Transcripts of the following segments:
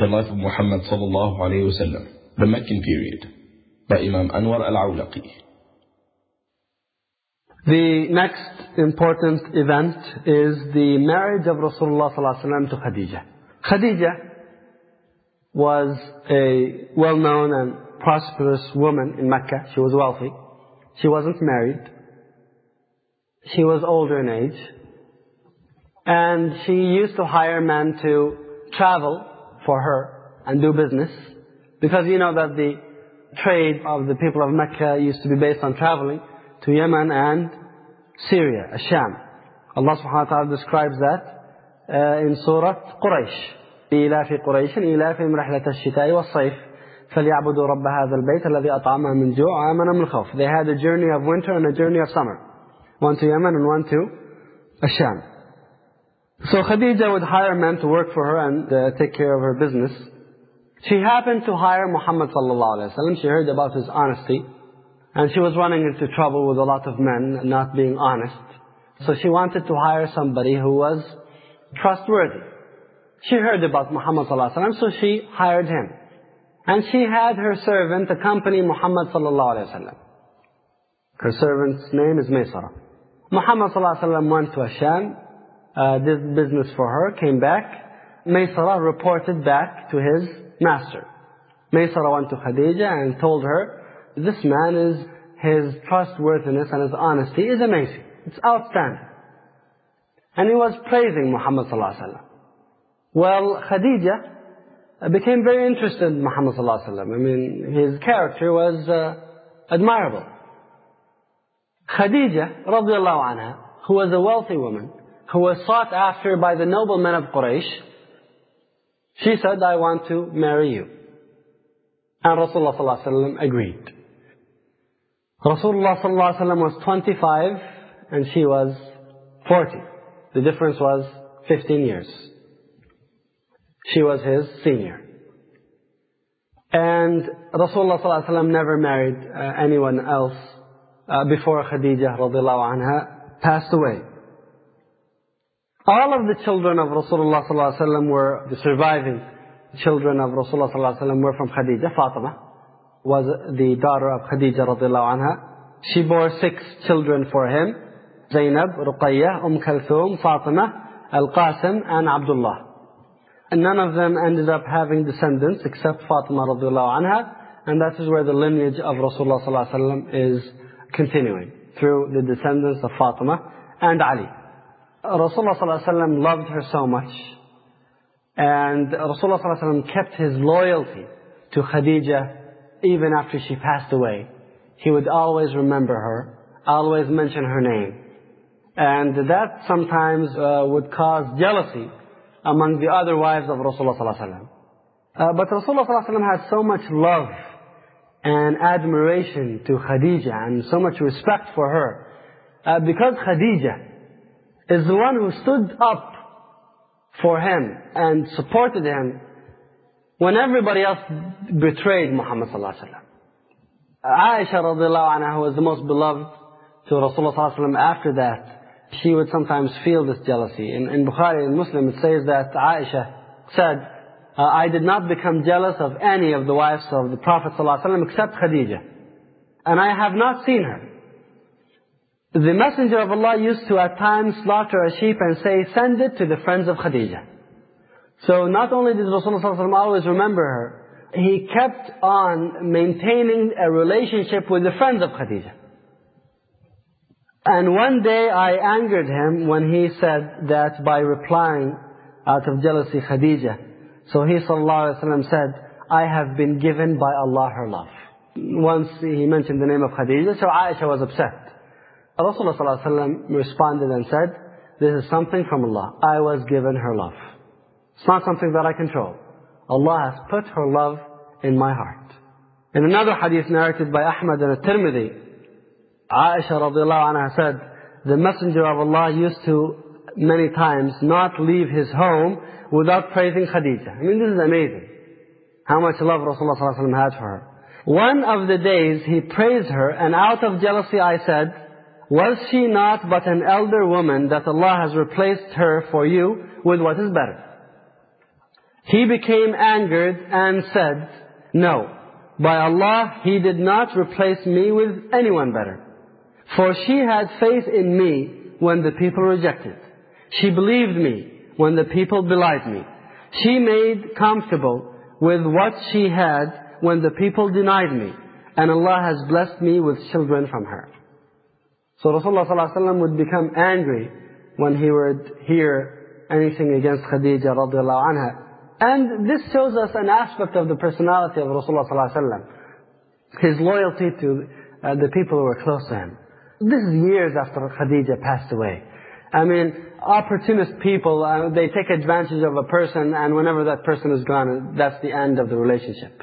The Life of Muhammad sallallahu alayhi wa sallam, The Meccan Period, by Imam Anwar al-Awlaqi. The next important event is the marriage of Rasulullah sallallahu alaihi wasallam to Khadija. Khadija was a well-known and prosperous woman in Mecca. She was wealthy. She wasn't married. She was older in age. And she used to hire men to travel for her and do business. Because you know that the trade of the people of Mecca used to be based on traveling to Yemen and Syria, Asham. Allah subhanahu wa ta'ala describes that uh, in Surah Quraysh. إيلاف قريش إيلافهم رحلة الشتاء والصيف فليعبدوا رب هذا البيت الذي أطعمهم من جوع وآمنهم من خوف. They had a journey of winter and a journey of summer. One to Yemen and one to Asham. So Khadija would hire men to work for her and uh, take care of her business. She happened to hire Muhammad sallallahu alaihi wasallam. She heard about his honesty. And she was running into trouble with a lot of men not being honest. So she wanted to hire somebody who was trustworthy. She heard about Muhammad sallallahu alaihi wasallam, so she hired him. And she had her servant accompany Muhammad sallallahu alaihi wasallam. Her servant's name is Maysara. Muhammad sallallahu alaihi wasallam went to Asham, uh, did business for her, came back. Maysara reported back to his master. Maysara went to Khadija and told her, this man is, his trustworthiness and his honesty is amazing. It's outstanding. And he was praising Muhammad sallallahu alaihi. Well, Khadija became very interested in Muhammad sallallahu alaihi wasallam. I mean, his character was uh, admirable. Khadija, radiallahu anha, who was a wealthy woman, who was sought after by the noblemen of Quraysh, she said, I want to marry you. And Rasulullah wasallam agreed. Rasulullah wasallam was 25 and she was 40. The difference was 15 years. She was his senior. And Rasulullah ﷺ never married uh, anyone else uh, before Khadija radiallahu passed away. All of the children of Rasulullah ﷺ were, the surviving children of Rasulullah ﷺ were from Khadija. Fatima was the daughter of Khadija radiallahu anha. She bore six children for him. Zainab, Ruqayyah, Umm Kalthum, Fatima, Al-Qasim and Abdullah. And none of them ended up having descendants except Fatima radiallahu anha. And that is where the lineage of Rasulullah wasallam is continuing through the descendants of Fatima and Ali. Rasulullah wasallam loved her so much. And Rasulullah wasallam kept his loyalty to Khadija even after she passed away. He would always remember her, always mention her name. And that sometimes uh, would cause jealousy among the other wives of Rasulullah sallallahu uh, But Rasulullah sallallahu had so much love and admiration to Khadija and so much respect for her. Uh, because Khadija is the one who stood up for him and supported him when everybody else betrayed Muhammad sallallahu alaihi wasallam. Aisha radiallahu anha was the most beloved to Rasulullah sallallahu alaihi wasallam after that she would sometimes feel this jealousy. In, in Bukhari and Muslim it says that Aisha said, uh, I did not become jealous of any of the wives of the Prophet ﷺ except Khadija. And I have not seen her. The Messenger of Allah used to at times slaughter a sheep and say, send it to the friends of Khadija. So not only did Rasulullah always remember her, he kept on maintaining a relationship with the friends of Khadija. And one day I angered him when he said that by replying out of jealousy Khadija. So he ﷺ said, I have been given by Allah her love. Once he mentioned the name of Khadija, so Aisha was upset. Rasulullah ﷺ responded and said, this is something from Allah. I was given her love. It's not something that I control. Allah has put her love in my heart. In another hadith narrated by Ahmad and At-Tirmidhi, Aisha radiallahu anha said, the Messenger of Allah used to many times not leave his home without praising Khadija. I mean, this is amazing. How much love Rasulullah ﷺ had for her. One of the days he praised her and out of jealousy I said, was she not but an elder woman that Allah has replaced her for you with what is better? He became angered and said, No, by Allah, He did not replace me with anyone better. For she had faith in me when the people rejected. She believed me when the people belied me. She made comfortable with what she had when the people denied me. And Allah has blessed me with children from her. So Rasulullah ﷺ would become angry when he would hear anything against Khadija radiallahu anha. And this shows us an aspect of the personality of Rasulullah ﷺ. His loyalty to uh, the people who were close to him. This is years after Khadija passed away. I mean, opportunist people, uh, they take advantage of a person and whenever that person is gone, that's the end of the relationship.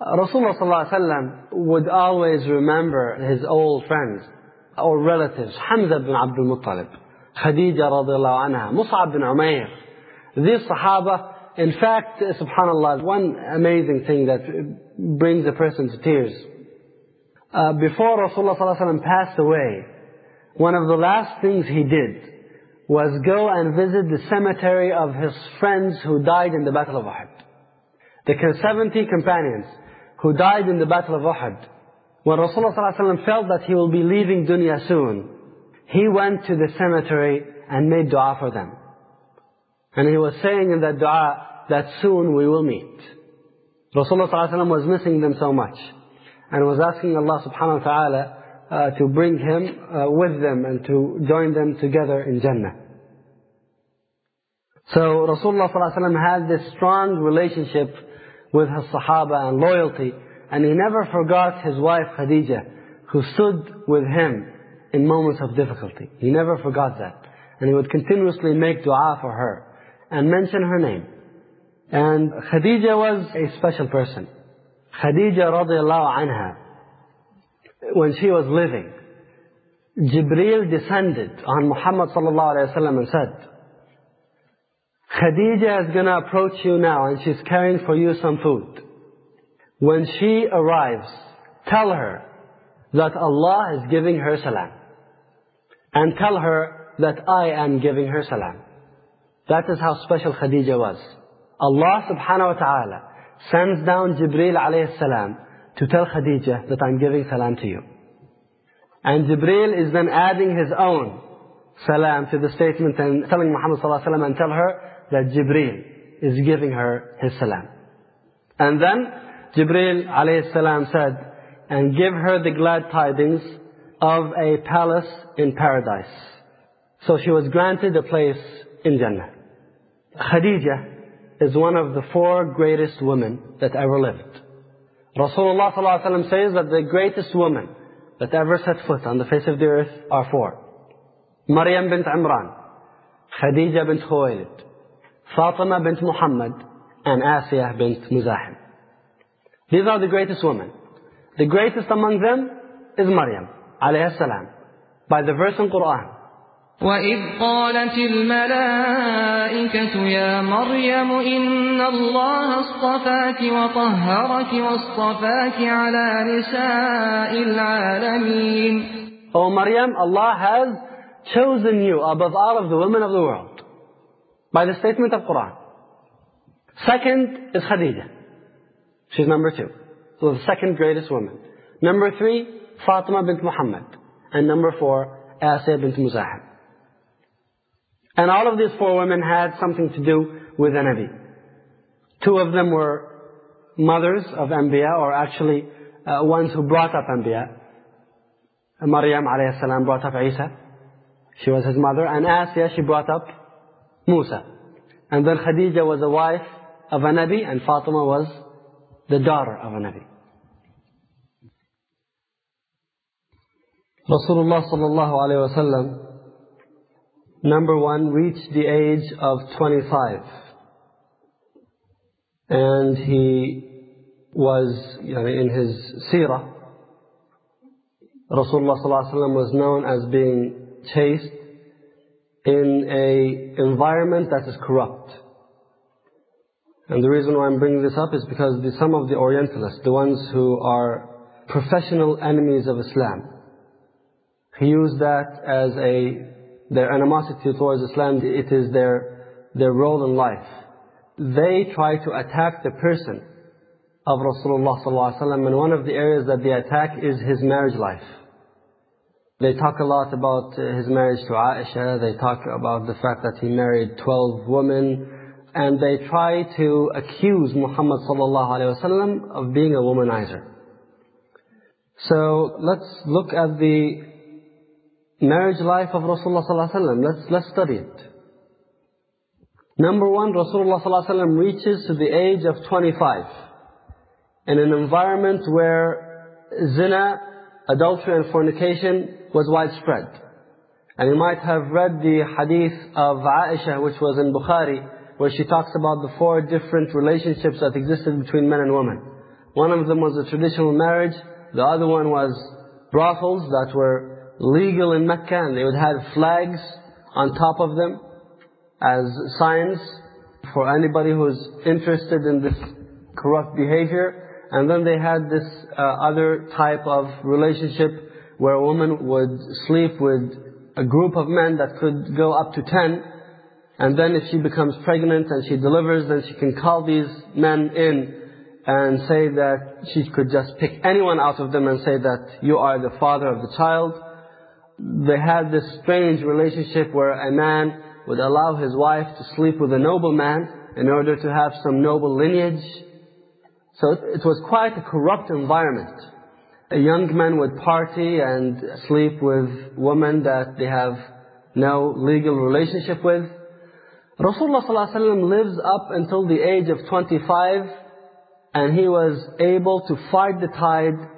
Uh, Rasulullah ﷺ would always remember his old friends or relatives. Hamza bin Abdul Muttalib, Khadija radiallahu anha, Mus'ab bin Umayr. These Sahaba, in fact, subhanAllah, one amazing thing that brings a person to tears. Uh, before Rasulullah ﷺ passed away, one of the last things he did was go and visit the cemetery of his friends who died in the Battle of Uhud. The 70 companions who died in the Battle of Uhud. When Rasulullah ﷺ felt that he will be leaving dunya soon, he went to the cemetery and made dua for them. And he was saying in that dua that soon we will meet. Rasulullah ﷺ was missing them so much. And was asking Allah subhanahu wa ta'ala uh, to bring him uh, with them and to join them together in Jannah. So Rasulullah ﷺ had this strong relationship with his Sahaba and loyalty, and he never forgot his wife Khadija, who stood with him in moments of difficulty. He never forgot that. And he would continuously make dua for her and mention her name. And Khadija was a special person. Khadijah radiallahu anha, when she was living, Jibreel descended on Muhammad sallallahu alayhi wa and said, Khadija is going to approach you now and she's carrying for you some food. When she arrives, tell her that Allah is giving her salam. And tell her that I am giving her salam. That is how special Khadija was. Allah subhanahu wa ta'ala sends down Jibreel alayhi salam to tell Khadija that I'm giving salam to you. And Jibreel is then adding his own salam to the statement and telling Muhammad sallallahu alayhi wa and tell her that Jibreel is giving her his salam. And then Jibreel alayhi said, and give her the glad tidings of a palace in paradise. So she was granted a place in Jannah. Khadija is one of the four greatest women that ever lived. Rasulullah ﷺ says that the greatest women that ever set foot on the face of the earth are four. Maryam bint Imran, Khadija bint Khuwaylid, Fatima bint Muhammad and Asiyah bint Muzahim. These are the greatest women. The greatest among them is Maryam alayhi salam by the verse in Quran. وإذ قالت الملائكة يا مريم إن الله اصطفاك وطهرك واصطفاك على نساء العالمين O Maryam, Allah has chosen you above all of the women of the world. by the statement of Quran. Second is Khadija. She's number two. So the second greatest woman. Number three, Fatima bint Muhammad. And number four, Asya bint Muzahim. And all of these four women had something to do with the Nabi. Two of them were mothers of Anbiya, or actually uh, ones who brought up Anbiya. Maryam alayhi salam brought up Isa. She was his mother. And Asya, she brought up Musa. And then Khadija was a wife of a Nabi and Fatima was the daughter of a Nabi. Rasulullah sallallahu alayhi wasallam, number one, reached the age of 25. And he was, in his seerah, Rasulullah sallallahu alayhi wasallam was known as being chaste, in a environment that is corrupt. And the reason why I'm bringing this up is because the, some of the Orientalists, the ones who are professional enemies of Islam, who use that as a, their animosity towards Islam, it is their, their role in life. they try to attack the person of Rasulullah ﷺ and one of the areas that they attack is his marriage life. They talk a lot about his marriage to Aisha, they talk about the fact that he married 12 women, and they try to accuse Muhammad sallallahu of being a womanizer. So let's look at the marriage life of Rasulullah sallallahu Let's let's study it. Number one, Rasulullah sallallahu reaches to the age of 25 in an environment where zina, adultery, and fornication was widespread. And you might have read the hadith of Aisha, which was in Bukhari where she talks about the four different relationships that existed between men and women. One of them was a traditional marriage, the other one was brothels that were legal in Mecca and they would have flags on top of them as signs for anybody who's interested in this corrupt behavior. And then they had this uh, other type of relationship where a woman would sleep with a group of men that could go up to ten. And then if she becomes pregnant and she delivers, then she can call these men in and say that she could just pick anyone out of them and say that you are the father of the child. They had this strange relationship where a man would allow his wife to sleep with a noble man in order to have some noble lineage. So it was quite a corrupt environment. A young man would party and sleep with women that they have no legal relationship with. Rasulullah ﷺ lives up until the age of 25 and he was able to fight the tide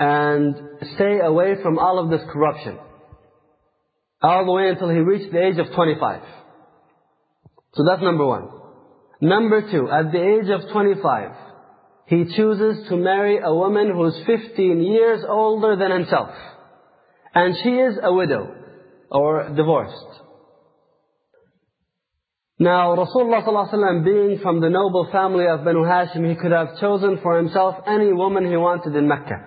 and stay away from all of this corruption all the way until he reached the age of 25. So that's number one. Number two, at the age of 25, he chooses to marry a woman who's 15 years older than himself. And she is a widow or divorced. Now, Rasulullah ﷺ being from the noble family of Banu Hashim, he could have chosen for himself any woman he wanted in Mecca.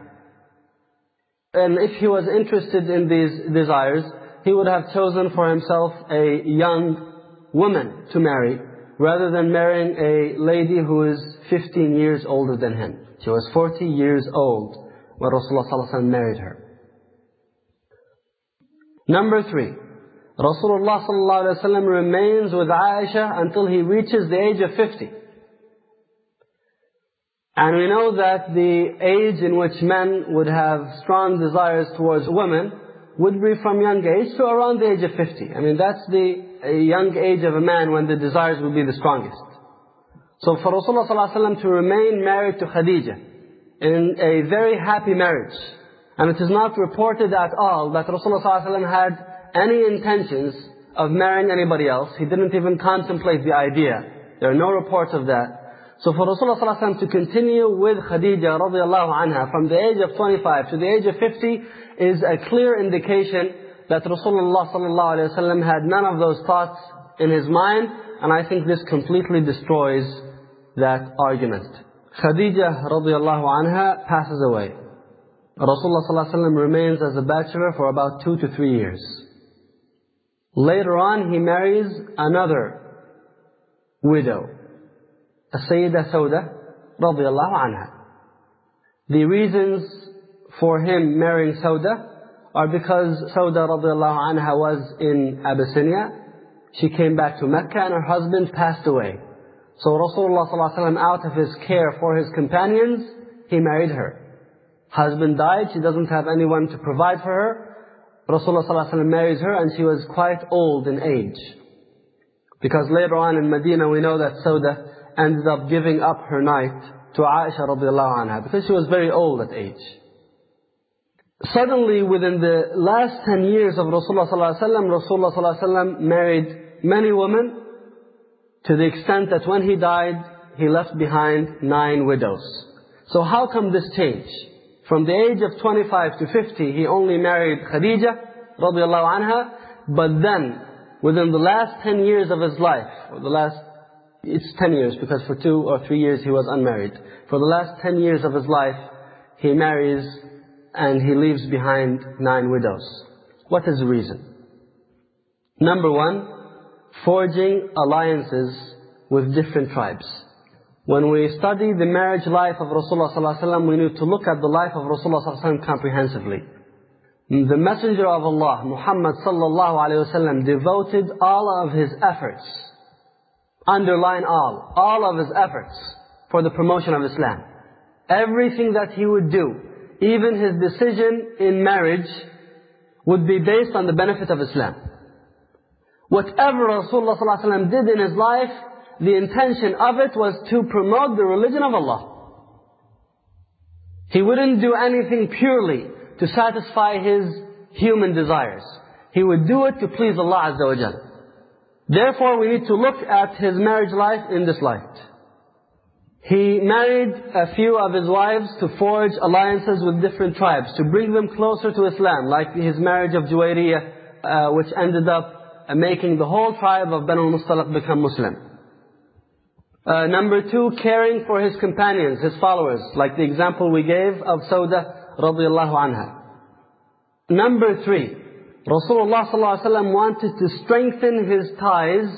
And if he was interested in these desires, he would have chosen for himself a young woman to marry rather than marrying a lady who is 15 years older than him. She was 40 years old when Rasulullah ﷺ married her. Number three, Rasulullah ﷺ remains with Aisha until he reaches the age of 50. And we know that the age in which men would have strong desires towards women would be from young age to around the age of 50. I mean, that's the young age of a man when the desires will be the strongest. So for Rasulullah ﷺ to remain married to Khadijah in a very happy marriage, and it is not reported at all that Rasulullah ﷺ had any intentions of marrying anybody else. He didn't even contemplate the idea. There are no reports of that. So for Rasulullah ﷺ to continue with Khadija radiallahu anha from the age of 25 to the age of 50 is a clear indication that Rasulullah ﷺ had none of those thoughts in his mind and I think this completely destroys that argument. Khadija radiallahu anha passes away. Rasulullah ﷺ remains as a bachelor for about two to three years. Later on, he marries another widow, Sayyida Sauda, radiallahu anha. The reasons for him marrying Sauda are because Sauda radiallahu anha was in Abyssinia. She came back to Mecca and her husband passed away. So Rasulullah ﷺ, out of his care for his companions, he married her. Husband died, she doesn't have anyone to provide for her. Rasulullah ﷺ marries her and she was quite old in age. Because later on in Medina we know that Sauda ended up giving up her night to Aisha radiallahu anha because she was very old at age. Suddenly within the last 10 years of Rasulullah wasallam, Rasulullah wasallam married many women to the extent that when he died, he left behind nine widows. So how come this change? From the age of 25 to 50, he only married Khadija radiallahu anha, but then within the last 10 years of his life, or the last it's 10 years because for two or three years he was unmarried. For the last 10 years of his life, he marries and he leaves behind nine widows. What is the reason? Number one, forging alliances with different tribes. When we study the marriage life of Rasulullah ﷺ, we need to look at the life of Rasulullah ﷺ comprehensively. The Messenger of Allah, Muhammad sallallahu alayhi wasallam, devoted all of his efforts, underline all, all of his efforts for the promotion of Islam. Everything that he would do, even his decision in marriage, would be based on the benefit of Islam. Whatever Rasulullah ﷺ did in his life, the intention of it was to promote the religion of Allah. He wouldn't do anything purely to satisfy his human desires. He would do it to please Allah Azza wa Jal. Therefore, we need to look at his marriage life in this light. He married a few of his wives to forge alliances with different tribes, to bring them closer to Islam, like his marriage of Juwayriyah, uh, which ended up uh, making the whole tribe of Banu Mustalaq become Muslim. Uh, number two, caring for his companions, his followers, like the example we gave of Sauda radiallahu anha. Number three, Rasulullah ﷺ wanted to strengthen his ties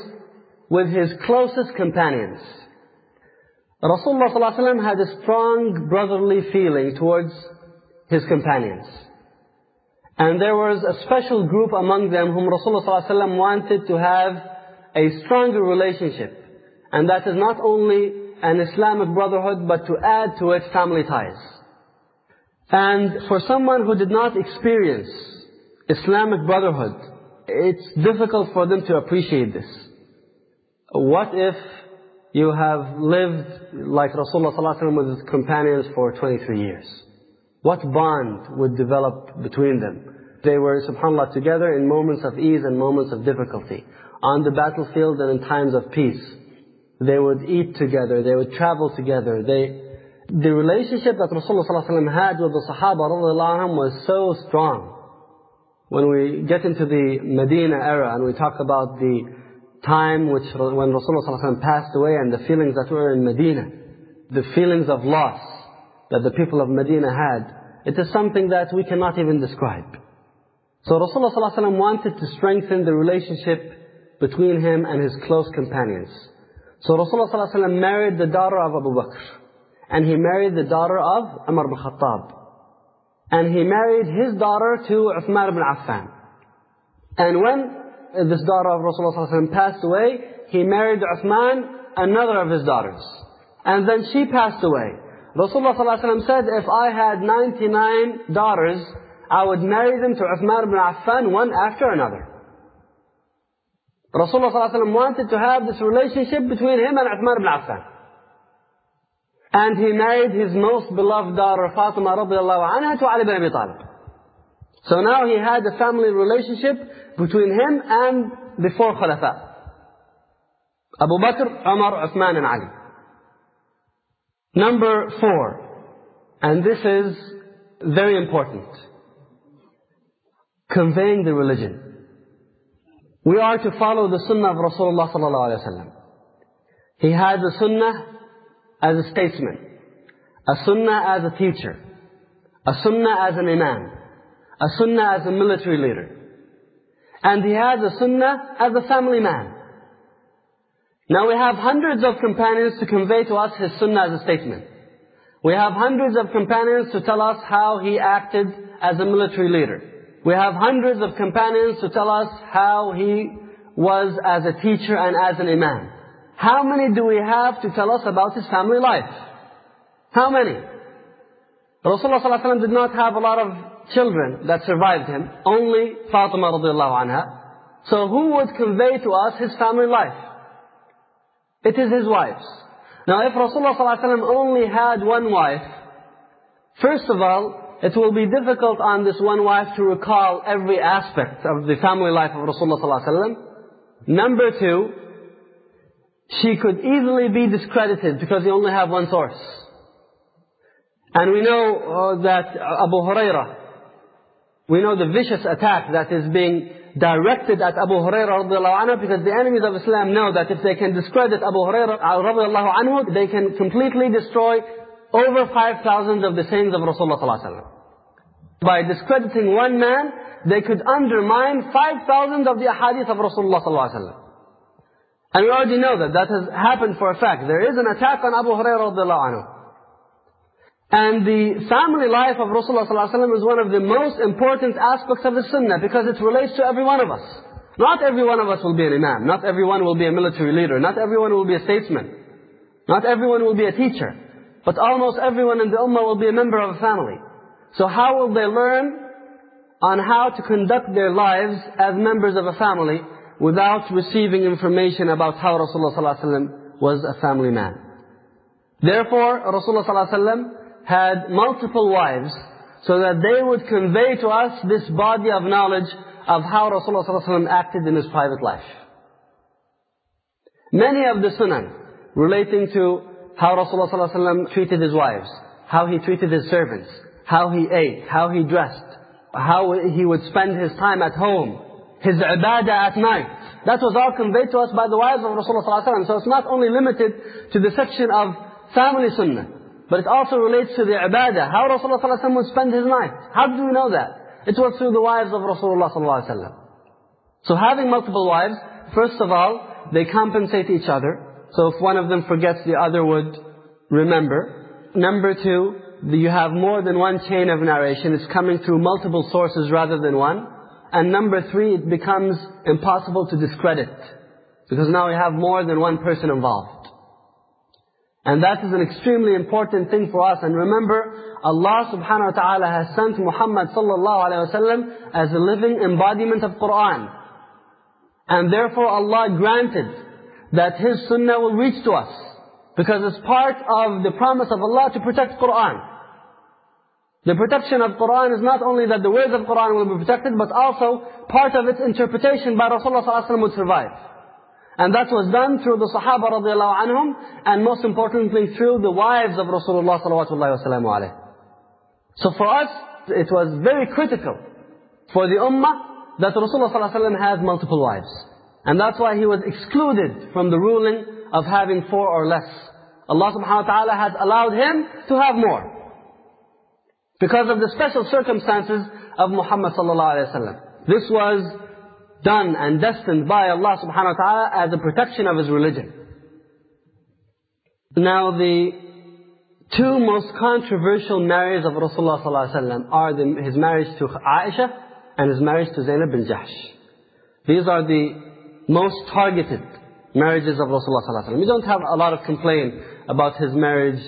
with his closest companions. Rasulullah ﷺ had a strong brotherly feeling towards his companions. And there was a special group among them whom Rasulullah ﷺ wanted to have a stronger relationship. and that is not only an Islamic brotherhood, but to add to it family ties. And for someone who did not experience Islamic brotherhood, it's difficult for them to appreciate this. What if you have lived like Rasulullah ﷺ with his companions for 23 years? What bond would develop between them? They were, subhanAllah, together in moments of ease and moments of difficulty. On the battlefield and in times of peace. They would eat together, they would travel together. They, the relationship that Rasulullah ﷺ had with the Sahaba anhum was so strong. When we get into the Medina era and we talk about the time which when Rasulullah ﷺ passed away and the feelings that were in Medina, the feelings of loss that the people of Medina had, it is something that we cannot even describe. So Rasulullah ﷺ wanted to strengthen the relationship between him and his close companions. So Rasulullah ﷺ married the daughter of Abu Bakr. And he married the daughter of Umar bin Khattab. And he married his daughter to Uthman ibn Affan. And when this daughter of Rasulullah ﷺ passed away, he married Uthman, another of his daughters. And then she passed away. Rasulullah ﷺ said, if I had 99 daughters, I would marry them to Uthman ibn Affan one after another. Rasulullah ﷺ wanted to have this relationship between him and Uthman ibn Affan. And he married his most beloved daughter Fatima radiallahu anha to Ali ibn Abi Talib. So now he had a family relationship between him and the four Khulafa. Abu Bakr, Umar, Uthman and Ali. Number four, and this is very important, conveying the religion. We are to follow the sunnah of Rasulullah sallallahu. He had the sunnah as a statesman, a sunnah as a teacher, a sunnah as an imam, a sunnah as a military leader. And he has a sunnah as a family man. Now we have hundreds of companions to convey to us his sunnah as a statesman. We have hundreds of companions to tell us how he acted as a military leader. We have hundreds of companions to tell us how he was as a teacher and as an imam. How many do we have to tell us about his family life? How many? Rasulullah ﷺ did not have a lot of children that survived him, only Fatima radiallahu anha. So who would convey to us his family life? It is his wives. Now if Rasulullah ﷺ only had one wife, first of all, it will be difficult on this one wife to recall every aspect of the family life of Rasulullah ﷺ. Number two, she could easily be discredited because you only have one source. And we know uh, that Abu Hurairah, we know the vicious attack that is being directed at Abu Hurairah anhu because the enemies of Islam know that if they can discredit Abu Hurairah radiallahu anhu, they can completely destroy over 5,000 of the sayings of Rasulullah wasallam. By discrediting one man, they could undermine 5,000 of the ahadith of Rasulullah wasallam. And we already know that that has happened for a fact. There is an attack on Abu Hurairah anhu. And the family life of Rasulullah ﷺ is one of the most important aspects of the sunnah because it relates to every one of us. Not every one of us will be an imam. Not everyone will be a military leader. Not everyone will be a statesman. Not everyone will be a teacher. But almost everyone in the ummah will be a member of a family. So how will they learn on how to conduct their lives as members of a family without receiving information about how Rasulullah ﷺ was a family man. Therefore, Rasulullah ﷺ had multiple wives so that they would convey to us this body of knowledge of how Rasulullah ﷺ acted in his private life. Many of the sunan relating to how Rasulullah ﷺ treated his wives, how he treated his servants, how he ate, how he dressed, how he would spend his time at home, his ibadah at night. That was all conveyed to us by the wives of Rasulullah ﷺ. So it's not only limited to the section of family sunnah, but it also relates to the ibadah. How Rasulullah ﷺ would spend his night. How do we know that? It was through the wives of Rasulullah ﷺ. So having multiple wives, first of all, they compensate each other. So if one of them forgets, the other would remember. Number two, you have more than one chain of narration. It's coming through multiple sources rather than one. And number three, it becomes impossible to discredit. Because now we have more than one person involved. And that is an extremely important thing for us. And remember, Allah subhanahu wa ta'ala has sent Muhammad sallallahu alayhi wa sallam as a living embodiment of Qur'an. And therefore Allah granted that His sunnah will reach to us. Because it's part of the promise of Allah to protect Qur'an. The protection of Qur'an is not only that the words of Qur'an will be protected, but also part of its interpretation by Rasulullah ﷺ would survive. And that was done through the Sahaba radiallahu anhum, and most importantly through the wives of Rasulullah sallallahu So for us, it was very critical for the ummah that Rasulullah ﷺ has multiple wives. And that's why he was excluded from the ruling of having four or less. Allah subhanahu wa ta'ala has allowed him to have more. Because of the special circumstances of Muhammad sallallahu alayhi wa This was done and destined by Allah subhanahu wa ta'ala as a protection of His religion. Now the two most controversial marriages of Rasulullah sallallahu alayhi wa are the, his marriage to Aisha and his marriage to Zainab bin Jahsh. These are the most targeted marriages of Rasulullah sallallahu alayhi wa We don't have a lot of complaint about his marriage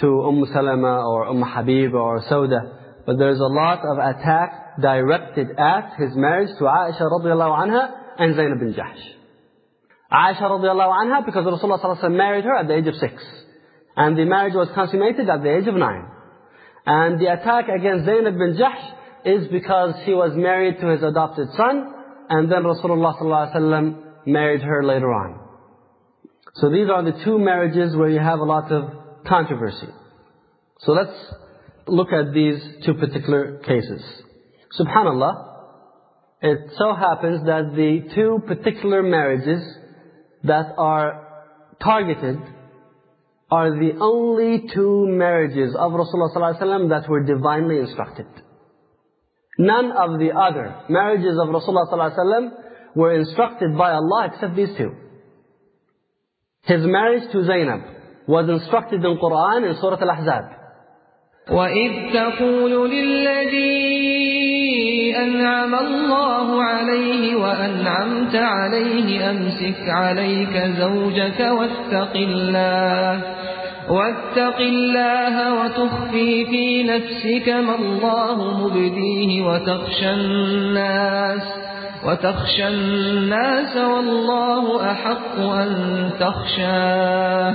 to Umm Salama or Umm Habib or Sauda. But there's a lot of attack directed at his marriage to Aisha radiallahu anha and Zainab bin Jahsh. Aisha radiallahu anha because Rasulullah sallallahu alaihi wasallam married her at the age of six. And the marriage was consummated at the age of nine. And the attack against Zainab bin Jahsh is because he was married to his adopted son, and then Rasulullah sallallahu alaihi married her later on. So these are the two marriages where you have a lot of controversy. So let's look at these two particular cases. Subhanallah, it so happens that the two particular marriages that are targeted are the only two marriages of Rasulullah ﷺ that were divinely instructed. None of the other marriages of Rasulullah ﷺ were instructed by Allah except these two. His marriage to Zainab was instructed in Quran in Surah Al-Ahzab. وإذ تقول للذي أنعم الله عليه وأنعمت عليه أمسك عليك زوجك واتق الله واتق الله وتخفي في نفسك ما الله مبديه وتخشى الناس وتخشى الناس والله أحق أن تخشاه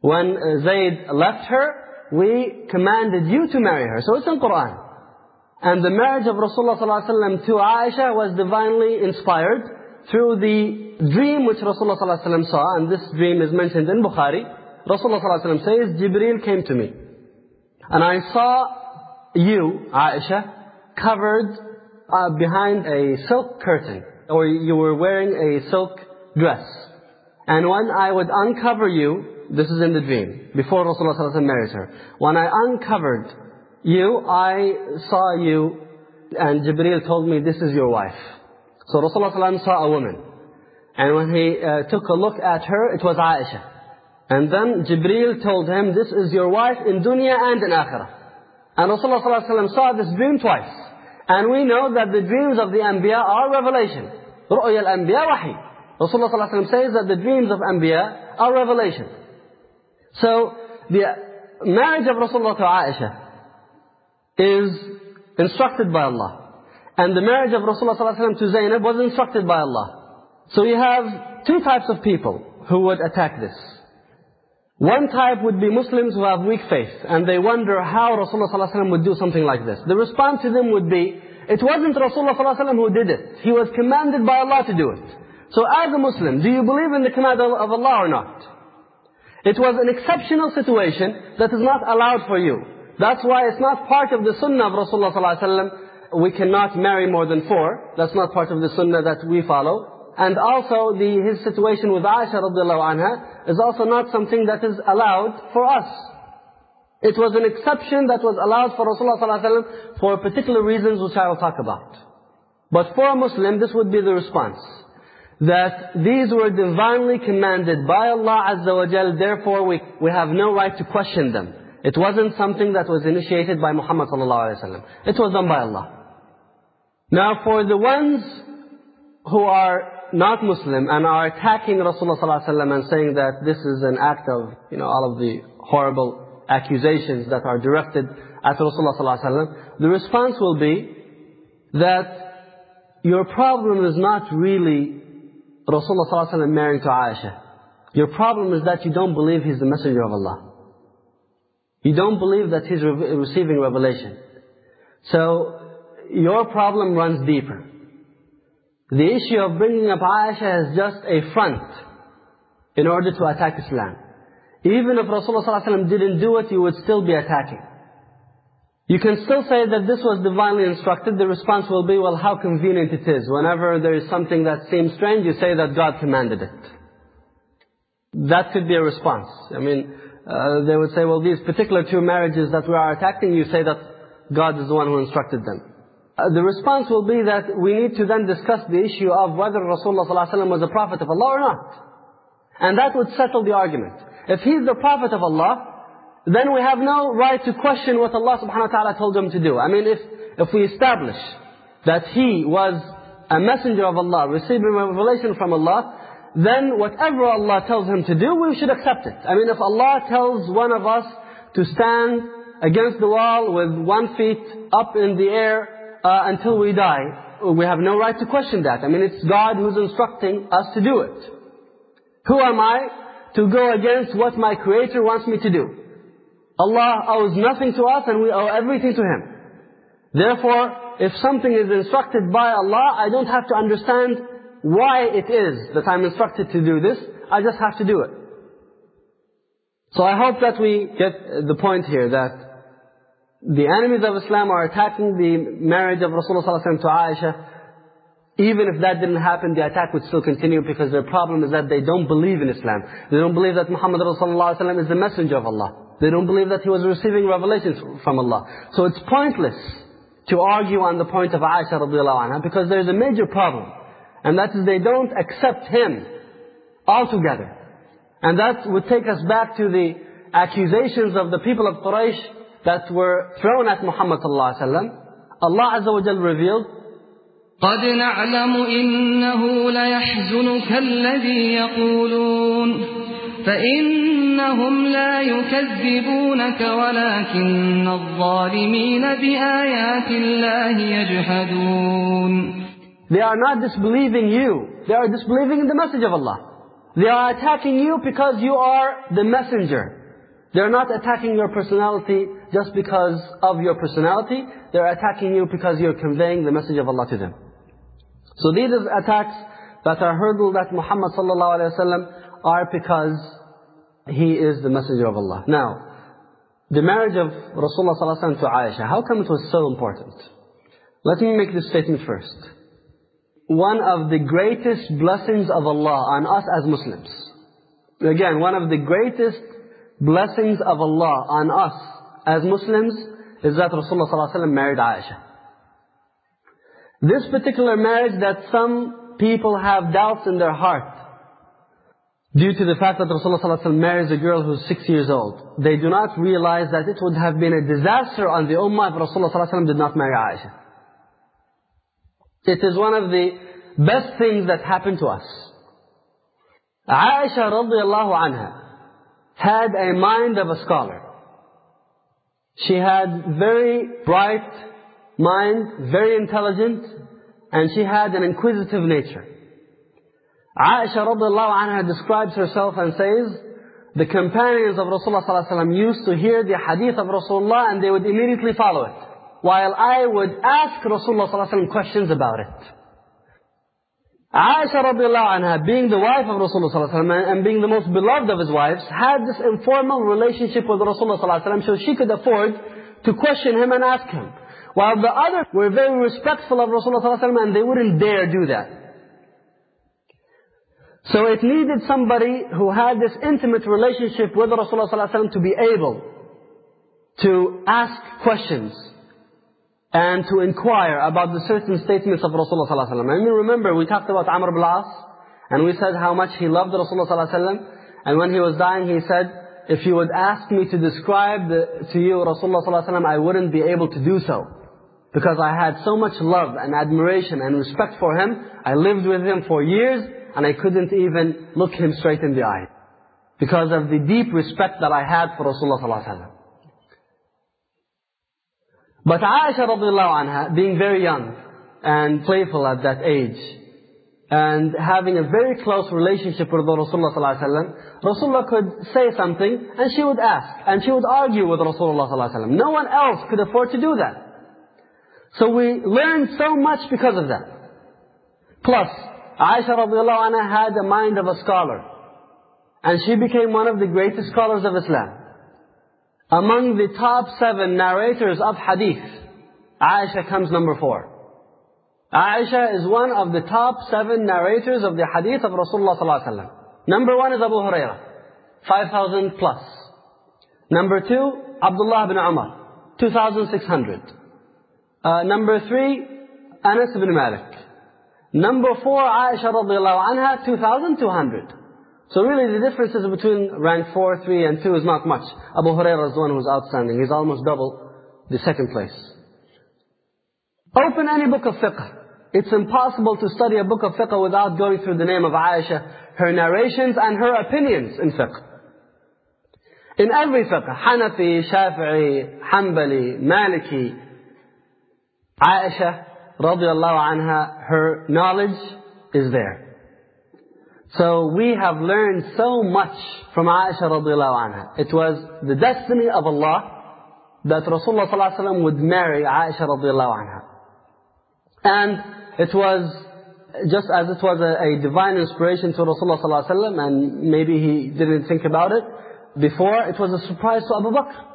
When Zayd left her, we commanded you to marry her. So it's in Quran. And the marriage of Rasulullah ﷺ to Aisha was divinely inspired through the dream which Rasulullah ﷺ saw, and this dream is mentioned in Bukhari, Rasulullah ﷺ says, Jibreel came to me. And I saw you, Aisha, covered uh, behind a silk curtain, or you were wearing a silk dress. And when I would uncover you, this is in the dream, before Rasulullah ﷺ married her. When I uncovered you, I saw you, and Jibreel told me, this is your wife. So Rasulullah ﷺ saw a woman. And when he uh, took a look at her, it was Aisha. And then Jibreel told him, this is your wife in dunya and in akhirah. And Rasulullah ﷺ saw this dream twice. And we know that the dreams of the Anbiya are revelation. رؤيا الأنبياء وحي. Rasulullah ﷺ says that the dreams of Anbiya are revelation. So the marriage of Rasulullah to Aisha is instructed by Allah. And the marriage of Rasulullah to Zainab was instructed by Allah. So you have two types of people who would attack this. One type would be Muslims who have weak faith, and they wonder how Rasulullah would do something like this. The response to them would be, it wasn't Rasulullah who did it. He was commanded by Allah to do it. So as a Muslim, do you believe in the command of Allah or not? It was an exceptional situation that is not allowed for you. That's why it's not part of the sunnah of Rasulullah ﷺ. We cannot marry more than four. That's not part of the sunnah that we follow. And also the, his situation with Aisha radiallahu anha is also not something that is allowed for us. It was an exception that was allowed for Rasulullah ﷺ for particular reasons which I will talk about. But for a Muslim, this would be the response that these were divinely commanded by Allah Azza wa Jal, therefore we, we have no right to question them. It wasn't something that was initiated by Muhammad sallallahu alaihi wasallam. It was done by Allah. Now for the ones who are not Muslim and are attacking Rasulullah sallallahu alaihi wasallam and saying that this is an act of, you know, all of the horrible accusations that are directed at Rasulullah sallallahu alaihi wasallam, the response will be that your problem is not really Rasulullah ﷺ marrying to Aisha. Your problem is that you don't believe he's the messenger of Allah. You don't believe that he's re receiving revelation. So, your problem runs deeper. The issue of bringing up Aisha is just a front in order to attack Islam. Even if Rasulullah ﷺ didn't do it, you would still be attacking. You can still say that this was divinely instructed. The response will be, well, how convenient it is. Whenever there is something that seems strange, you say that God commanded it. That could be a response. I mean, uh, they would say, well, these particular two marriages that we are attacking, you say that God is the one who instructed them. Uh, the response will be that we need to then discuss the issue of whether Rasulullah ﷺ was a prophet of Allah or not. And that would settle the argument. If he's the prophet of Allah, then we have no right to question what Allah subhanahu wa ta'ala told him to do. I mean, if, if we establish that he was a messenger of Allah, receiving revelation from Allah, then whatever Allah tells him to do, we should accept it. I mean, if Allah tells one of us to stand against the wall with one feet up in the air uh, until we die, we have no right to question that. I mean, it's God who's instructing us to do it. Who am I to go against what my Creator wants me to do? Allah owes nothing to us and we owe everything to Him. Therefore, if something is instructed by Allah, I don't have to understand why it is that I'm instructed to do this. I just have to do it. So I hope that we get the point here that the enemies of Islam are attacking the marriage of Rasulullah ﷺ to Aisha. Even if that didn't happen, the attack would still continue because their problem is that they don't believe in Islam. They don't believe that Muhammad ﷺ is the messenger of Allah. They don't believe that he was receiving revelations from Allah. So it's pointless to argue on the point of Aisha anha because there's a major problem. And that is they don't accept him altogether. And that would take us back to the accusations of the people of Quraysh that were thrown at Muhammad wasallam. Allah Azza wa revealed, قد نعلم إنه ليحزنك الذي يقولون فإنهم لا يكذبونك ولكن الظالمين بآيات الله يجحدون They are not disbelieving you. They are disbelieving in the message of Allah. They are attacking you because you are the messenger. They are not attacking your personality just because of your personality. They are attacking you because you are conveying the message of Allah to them. So these attacks that are hurled at Muhammad sallallahu alayhi wa are because he is the messenger of Allah. Now, the marriage of Rasulullah sallallahu alayhi wa to Aisha, how come it was so important? Let me make this statement first. One of the greatest blessings of Allah on us as Muslims. Again, one of the greatest blessings of Allah on us as Muslims is that Rasulullah ﷺ married Aisha. This particular marriage that some people have doubts in their heart due to the fact that Rasulullah ﷺ marries a girl who's six years old. They do not realize that it would have been a disaster on the Ummah if Rasulullah ﷺ did not marry Aisha. It is one of the best things that happened to us. Aisha radiallahu anha had a mind of a scholar. She had very bright mind, very intelligent, and she had an inquisitive nature. Aisha radiallahu anha describes herself and says, the companions of Rasulullah used to hear the hadith of Rasulullah and they would immediately follow it. While I would ask Rasulullah questions about it. Aisha radiallahu anha, being the wife of Rasulullah and being the most beloved of his wives, had this informal relationship with Rasulullah so she could afford to question him and ask him. While the others were very respectful of Rasulullah and they wouldn't dare do that. So it needed somebody who had this intimate relationship with Rasulullah to be able to ask questions and to inquire about the certain statements of Rasulullah ﷺ. And you remember, we talked about Amr ibn al-As, and we said how much he loved Rasulullah ﷺ, and when he was dying, he said, if you would ask me to describe the, to you Rasulullah ﷺ, I wouldn't be able to do so. Because I had so much love and admiration and respect for him, I lived with him for years, and I couldn't even look him straight in the eye. Because of the deep respect that I had for Rasulullah ﷺ. But Aisha anha, being very young and playful at that age, and having a very close relationship with Rasulullah wasallam, Rasulullah could say something and she would ask and she would argue with Rasulullah wasallam. No one else could afford to do that. So we learned so much because of that. Plus, Aisha radiallahu anha had the mind of a scholar. And she became one of the greatest scholars of Islam. Among the top seven narrators of hadith, Aisha comes number four. Aisha is one of the top seven narrators of the hadith of Rasulullah ﷺ. Number one is Abu Hurairah, 5,000 plus. Number two, Abdullah ibn Umar, 2,600. Uh, number three, Anas ibn Malik. Number four, Aisha radiallahu anha, 2,200. So really the differences between rank 4, 3 and 2 is not much. Abu Hurairah is the one who's outstanding. He's almost double the second place. Open any book of fiqh. It's impossible to study a book of fiqh without going through the name of Aisha, her narrations and her opinions in fiqh. In every fiqh, Hanafi, Shafi'i, Hanbali, Maliki, Aisha, radiallahu anha, her knowledge is there. So we have learned so much from Aisha radiallahu anha. It was the destiny of Allah that Rasulullah sallallahu would marry Aisha radiallahu anha. And it was just as it was a, a divine inspiration to Rasulullah sallallahu and maybe he didn't think about it before, it was a surprise to Abu Bakr.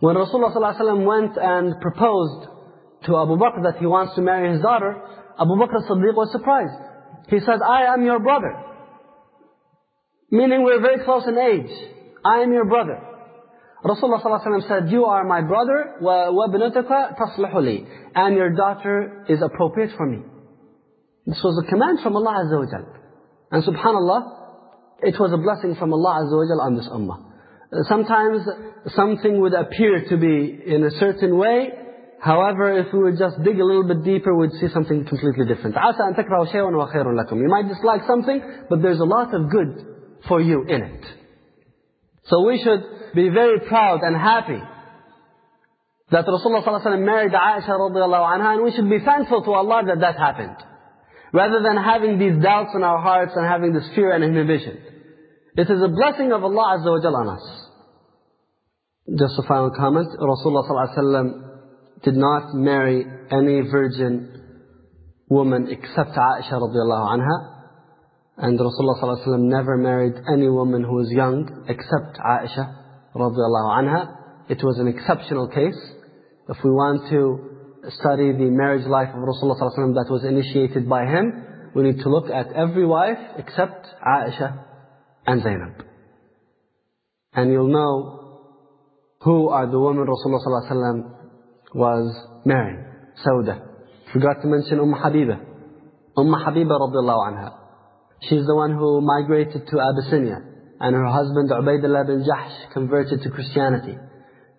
When Rasulullah sallallahu went and proposed to Abu Bakr that he wants to marry his daughter, Abu Bakr as-Siddiq was surprised. He said, I am your brother. Meaning we're very close in age. I am your brother. Rasulullah ﷺ said, you are my brother, وَابْنَتَكَ تَصْلِحُ لِي And your daughter is appropriate for me. This was a command from Allah Azza wa Jal. And subhanAllah, it was a blessing from Allah Azza wa Jal on this ummah. Sometimes something would appear to be in a certain way, However, if we would just dig a little bit deeper, we'd see something completely different. عَسَى أَن تَكْرَهُ شَيْئًا وَخَيْرٌ لَكُمْ You might dislike something, but there's a lot of good for you in it. So we should be very proud and happy that Rasulullah ﷺ married Aisha radiallahu anha and we should be thankful to Allah that that happened. Rather than having these doubts in our hearts and having this fear and inhibition. It is a blessing of Allah Azza wa Jal on us. Just a final comment. Rasulullah ﷺ did not marry any virgin woman except Aisha radiallahu anha. And Rasulullah sallallahu alaihi wasallam never married any woman who was young except Aisha radiallahu anha. It was an exceptional case. If we want to study the marriage life of Rasulullah sallallahu alaihi wasallam that was initiated by him, we need to look at every wife except Aisha and Zainab. And you'll know who are the women Rasulullah sallallahu alaihi wasallam was marrying. Sauda. Forgot to mention Umm Habiba. Umm Habiba radiallahu anha. She's the one who migrated to Abyssinia. And her husband Ubaidullah bin Jahsh converted to Christianity.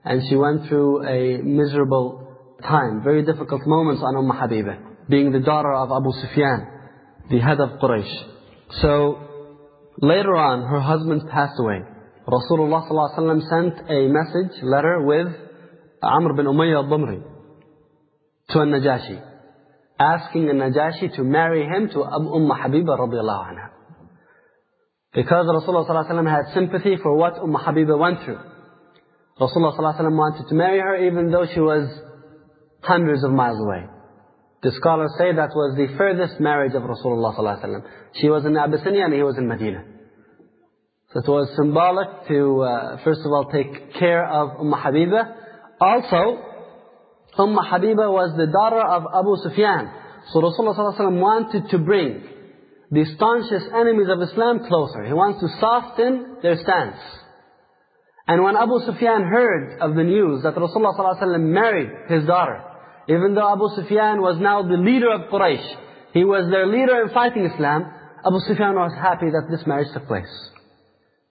And she went through a miserable time, very difficult moments on Umm Habiba, being the daughter of Abu Sufyan, the head of Quraysh. So, later on, her husband passed away. Rasulullah ﷺ sent a message, letter with Amr bin Umayyah al-Damri to al-Najashi, asking al-Najashi to marry him to Umm Habiba radiallahu anha. Because Rasulullah ﷺ had sympathy for what Umm Habiba went through. Rasulullah ﷺ wanted to marry her even though she was hundreds of miles away. The scholars say that was the furthest marriage of Rasulullah ﷺ. She was in Abyssinia and he was in Medina. So it was symbolic to, uh, first of all, take care of Umm Habiba. also, Umm Habiba was the daughter of Abu Sufyan. So Rasulullah ﷺ wanted to bring the staunchest enemies of Islam closer. He wants to soften their stance. And when Abu Sufyan heard of the news that Rasulullah ﷺ married his daughter, even though Abu Sufyan was now the leader of Quraysh, he was their leader in fighting Islam, Abu Sufyan was happy that this marriage took place.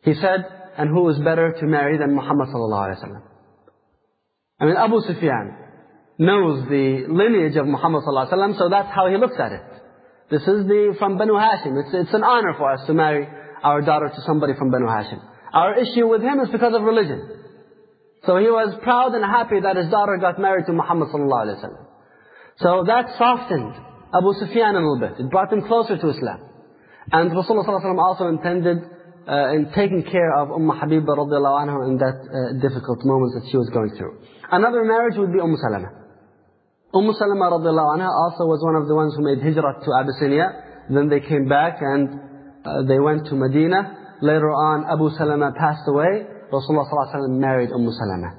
He said, and who is better to marry than Muhammad sallallahu alaihi wasallam? I mean, Abu Sufyan knows the lineage of Muhammad sallallahu alaihi wasallam, so that's how he looks at it. This is the from Banu Hashim. It's, it's an honor for us to marry our daughter to somebody from Banu Hashim. Our issue with him is because of religion. So he was proud and happy that his daughter got married to Muhammad sallallahu alaihi wasallam. So that softened Abu Sufyan a little bit. It brought him closer to Islam. And Rasulullah sallallahu alaihi wasallam also intended in taking care of Umm Habiba radiallahu anha in that uh, difficult moments that she was going through. Another marriage would be Umm Salama. Umm Salama radiallahu anha also was one of the ones who made hijrah to Abyssinia. Then they came back and uh, they went to Medina. Later on, Abu Salama passed away. Rasulullah ﷺ married Umm Salama.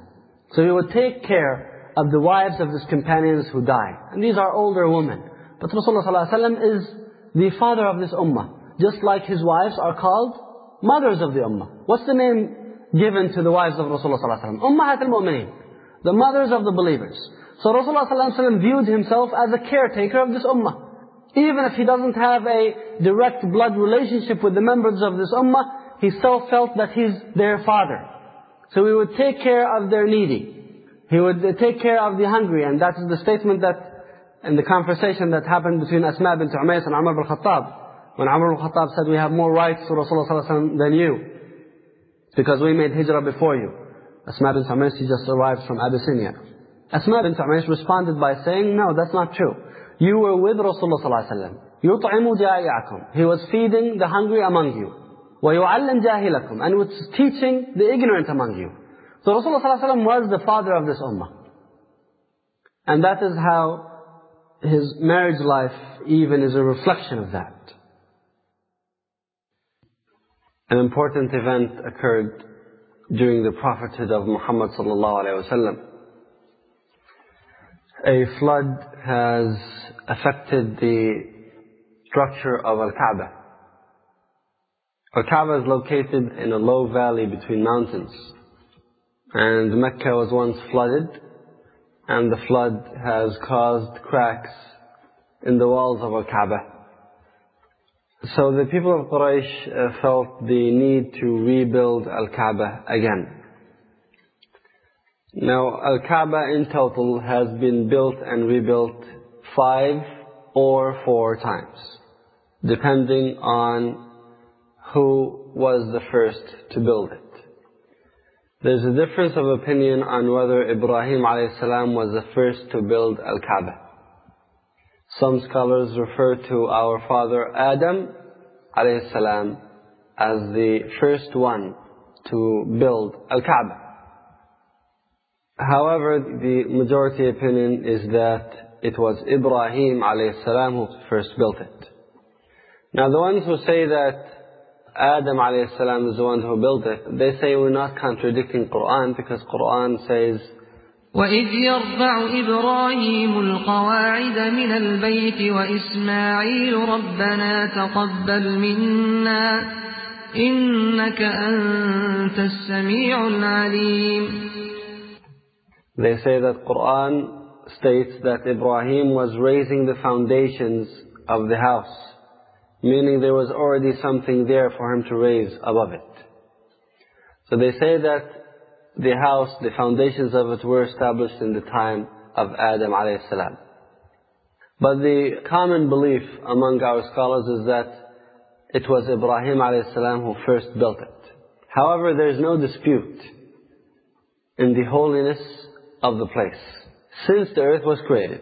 So he would take care of the wives of his companions who died. And these are older women. But Rasulullah ﷺ is the father of this ummah. Just like his wives are called mothers of the ummah. What's the name given to the wives of Rasulullah ﷺ? Ummahat al-Mu'mineen. The mothers of the believers. So Rasulullah ﷺ viewed himself as a caretaker of this ummah. Even if he doesn't have a direct blood relationship with the members of this ummah, he still felt that he's their father. So he would take care of their needy. He would take care of the hungry. And that is the statement that, in the conversation that happened between Asma bint Umays and Umar bin Khattab. When Umar bin Khattab said, we have more rights to Rasulullah ﷺ than you. Because we made hijrah before you. Asma bint Umays, she just arrived from Abyssinia. Asma bint Umays responded by saying, no, that's not true. You were with Rasulullah ﷺ. يُطْعِمُ جَائِعَكُمْ He was feeding the hungry among you. وَيُعَلِّمْ جَاهِلَكُمْ And was teaching the ignorant among you. So Rasulullah ﷺ was the father of this ummah. And that is how his marriage life even is a reflection of that. An important event occurred during the prophethood of Muhammad sallallahu alaihi wasallam. A flood has affected the structure of Al-Kaaba. Al-Kaaba is located in a low valley between mountains. And Mecca was once flooded, and the flood has caused cracks in the walls of Al-Kaaba. So the people of Quraysh uh, felt the need to rebuild Al-Kaaba again. Now, Al-Kaaba in total has been built and rebuilt five or four times, depending on who was the first to build it. There's a difference of opinion on whether Ibrahim a.s. was the first to build Al-Kaaba. Some scholars refer to our father Adam alayhi salam as the first one to build Al-Kaaba. However, the majority opinion is that it was Ibrahim alayhi salam who first built it. Now the ones who say that Adam alayhi salam is the one who built it, they say we're not contradicting Quran because Quran says وإذ يرفع إبراهيم القواعد من البيت وإسماعيل ربنا تقبل منا إنك أنت السميع العليم They say that Quran states that Ibrahim was raising the foundations of the house, meaning there was already something there for him to raise above it. So they say that the house, the foundations of it were established in the time of Adam alayhi salam. But the common belief among our scholars is that it was Ibrahim alayhi salam who first built it. However, there is no dispute in the holiness of the place since the earth was created.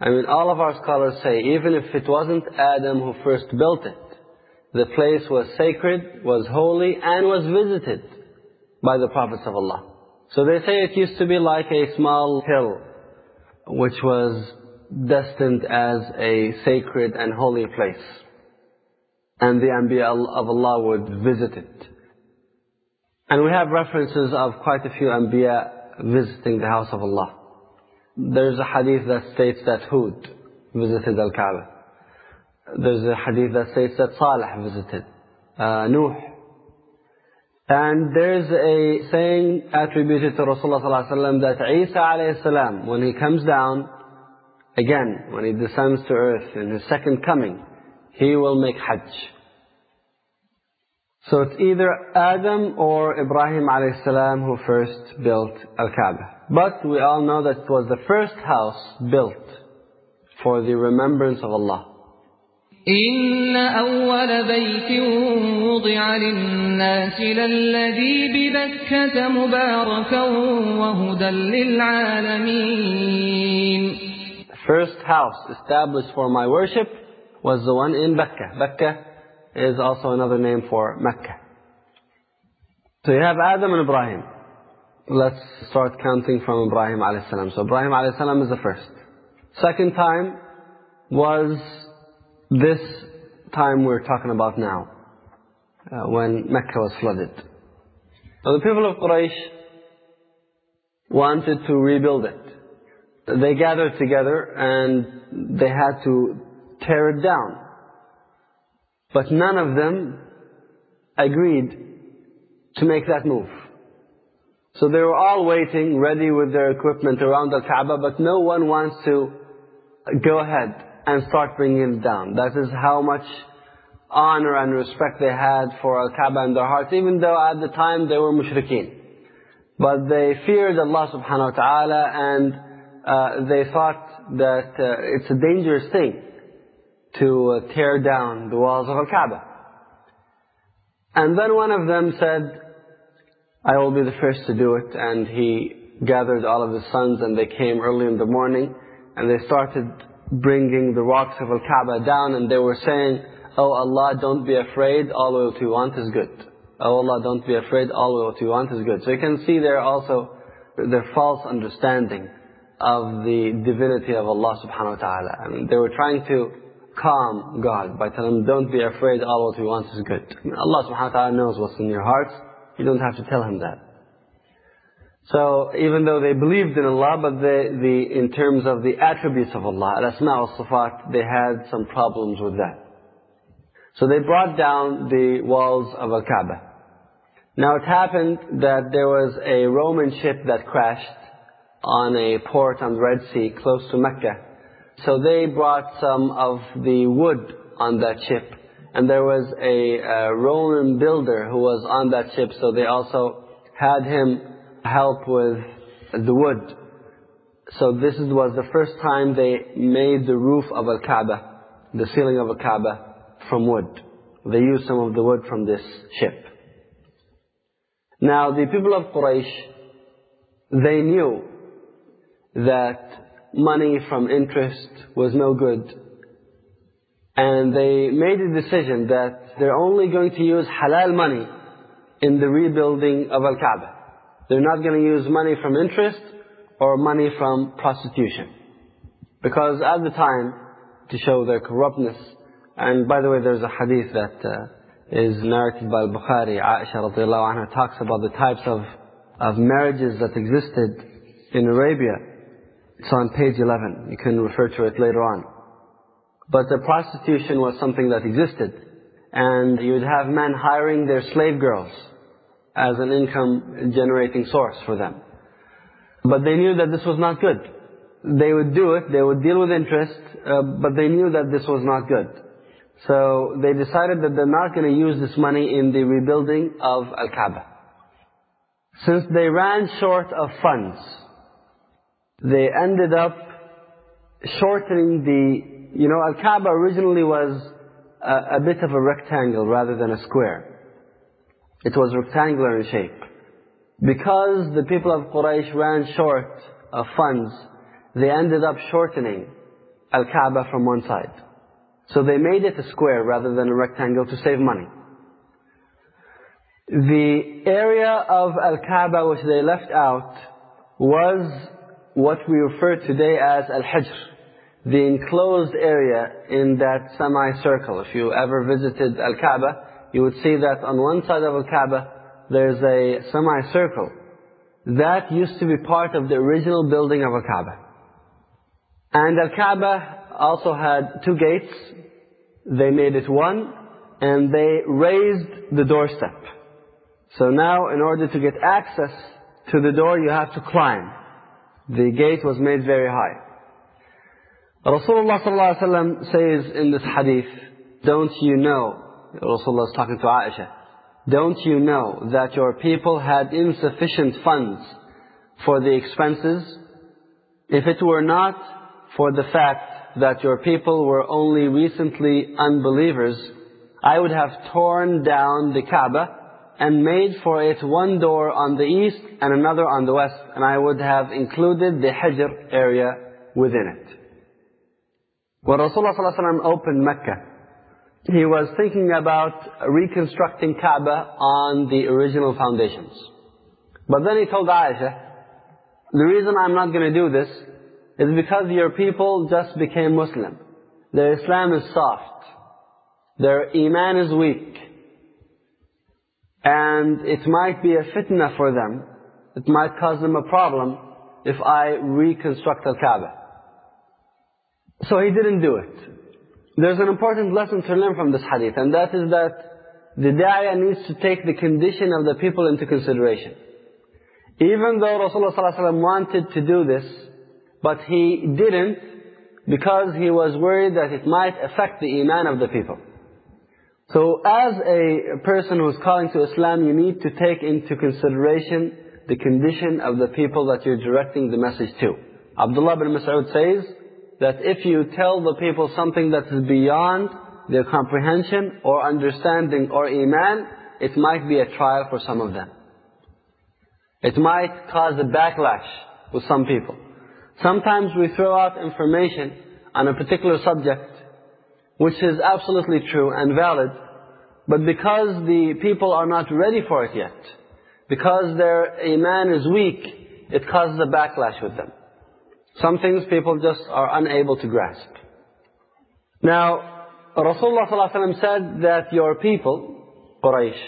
I mean, all of our scholars say, even if it wasn't Adam who first built it, the place was sacred, was holy, and was visited by the prophets of Allah. So they say it used to be like a small hill, which was destined as a sacred and holy place. And the Anbiya of Allah would visit it. And we have references of quite a few Anbiya visiting the house of Allah. There's a hadith that states that Hud visited Al-Kaaba. There's a hadith that states that Salih visited, uh, Nuh and there's a saying attributed to Rasulullah ﷺ that Isa alayhi when he comes down, again, when he descends to earth in his second coming, he will make Hajj. So it's either Adam or Ibrahim alayhi who first built Al-Kaaba. But we all know that it was the first house built for the remembrance of Allah. إن أول بيت وضع للناس للذي ببكة مباركا وهدى للعالمين The first house established for my worship was the one in Mecca. Mecca is also another name for Mecca. So you have Adam and Ibrahim. Let's start counting from Ibrahim alayhi salam. So Ibrahim alayhi salam is the first. Second time was this time we're talking about now, uh, when Mecca was flooded. So the people of Quraysh wanted to rebuild it. They gathered together and they had to tear it down. But none of them agreed to make that move. So they were all waiting, ready with their equipment around the Kaaba, but no one wants to go ahead and start bringing it down. That is how much honor and respect they had for Al-Kaaba in their hearts, even though at the time they were mushrikeen. But they feared Allah subhanahu wa ta'ala and uh, they thought that uh, it's a dangerous thing to uh, tear down the walls of Al-Kaaba. And then one of them said, I will be the first to do it. And he gathered all of his sons and they came early in the morning and they started bringing the rocks of Al-Kaaba down and they were saying, Oh Allah, don't be afraid, all what you want is good. Oh Allah, don't be afraid, all what you want is good. So you can see there also their false understanding of the divinity of Allah subhanahu wa ta'ala. I mean, they were trying to calm God by telling him, don't be afraid, all what you want is good. I mean, Allah subhanahu wa ta'ala knows what's in your hearts. You don't have to tell him that. So even though they believed in Allah, but the, the, in terms of the attributes of Allah, al-asma al-sifat, they had some problems with that. So they brought down the walls of Al-Kaaba. Now it happened that there was a Roman ship that crashed on a port on the Red Sea close to Mecca. So they brought some of the wood on that ship. And there was a, a Roman builder who was on that ship, so they also had him help with the wood. So this was the first time they made the roof of Al-Kaaba, the ceiling of Al-Kaaba, from wood. They used some of the wood from this ship. Now the people of Quraysh, they knew that money from interest was no good. And they made a decision that they're only going to use halal money in the rebuilding of Al-Kaaba. They're not going to use money from interest or money from prostitution. Because at the time, to show their corruptness, And by the way, there's a hadith that uh, is narrated by Al-Bukhari. Aisha radiallahu anha talks about the types of, of marriages that existed in Arabia. It's on page 11. You can refer to it later on. But the prostitution was something that existed. And you'd have men hiring their slave girls as an income generating source for them. But they knew that this was not good. They would do it, they would deal with interest, uh, but they knew that this was not good. So they decided that they're not going to use this money in the rebuilding of Al-Kaaba. Since they ran short of funds, they ended up shortening the, you know, Al-Kaaba originally was a, a bit of a rectangle rather than a square. It was rectangular in shape. Because the people of Quraysh ran short of funds, they ended up shortening Al-Kaaba from one side. So they made it a square rather than a rectangle to save money. The area of Al-Kaaba which they left out was what we refer today as Al-Hijr, the enclosed area in that semicircle. If you ever visited Al-Kaaba, you would see that on one side of Al-Kaaba there's a semicircle. That used to be part of the original building of Al-Kaaba. And Al-Kaaba also had two gates. They made it one, and they raised the doorstep. So now, in order to get access to the door, you have to climb. The gate was made very high. Rasulullah ﷺ says in this hadith, don't you know, Rasulullah is talking to Aisha, don't you know that your people had insufficient funds for the expenses? If it were not for the fact that your people were only recently unbelievers, I would have torn down the Kaaba and made for it one door on the east and another on the west, and I would have included the Hijr area within it. When Rasulullah ﷺ opened Mecca, he was thinking about reconstructing Kaaba on the original foundations. But then he told Aisha, the reason I'm not going to do this is because your people just became Muslim. Their Islam is soft. Their Iman is weak. And it might be a fitna for them. It might cause them a problem if I reconstruct Al-Kaaba. So he didn't do it. There's an important lesson to learn from this hadith, and that is that the da'iyah needs to take the condition of the people into consideration. Even though Rasulullah ﷺ wanted to do this, but he didn't because he was worried that it might affect the iman of the people. So as a person who's calling to Islam, you need to take into consideration the condition of the people that you're directing the message to. Abdullah bin Mas'ud says, that if you tell the people something that is beyond their comprehension or understanding or iman, it might be a trial for some of them. It might cause a backlash with some people. Sometimes we throw out information on a particular subject which is absolutely true and valid, but because the people are not ready for it yet, because their iman is weak, it causes a backlash with them. Some things people just are unable to grasp. Now, Rasulullah ﷺ said that your people, Quraysh,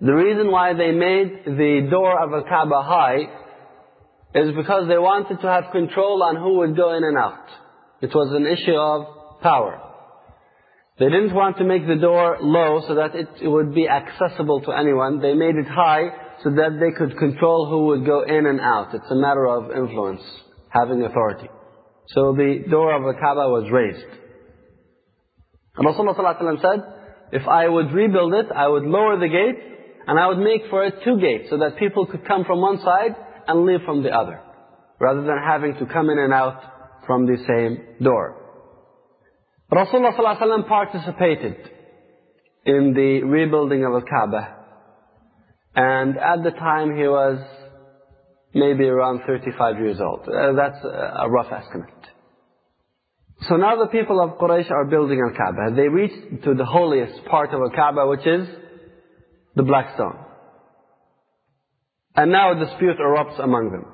the reason why they made the door of Al-Kaaba high is because they wanted to have control on who would go in and out. It was an issue of power. They didn't want to make the door low so that it would be accessible to anyone. They made it high so that they could control who would go in and out. It's a matter of influence having authority. So the door of the Kaaba was raised. And Rasulullah said, if I would rebuild it, I would lower the gate, and I would make for it two gates, so that people could come from one side and leave from the other, rather than having to come in and out from the same door. Rasulullah ﷺ participated in the rebuilding of the Kaaba. And at the time he was maybe around 35 years old. Uh, that's a rough estimate. So now the people of Quraysh are building Al-Kaaba. They reached to the holiest part of Al-Kaaba, which is the black stone. And now a dispute erupts among them.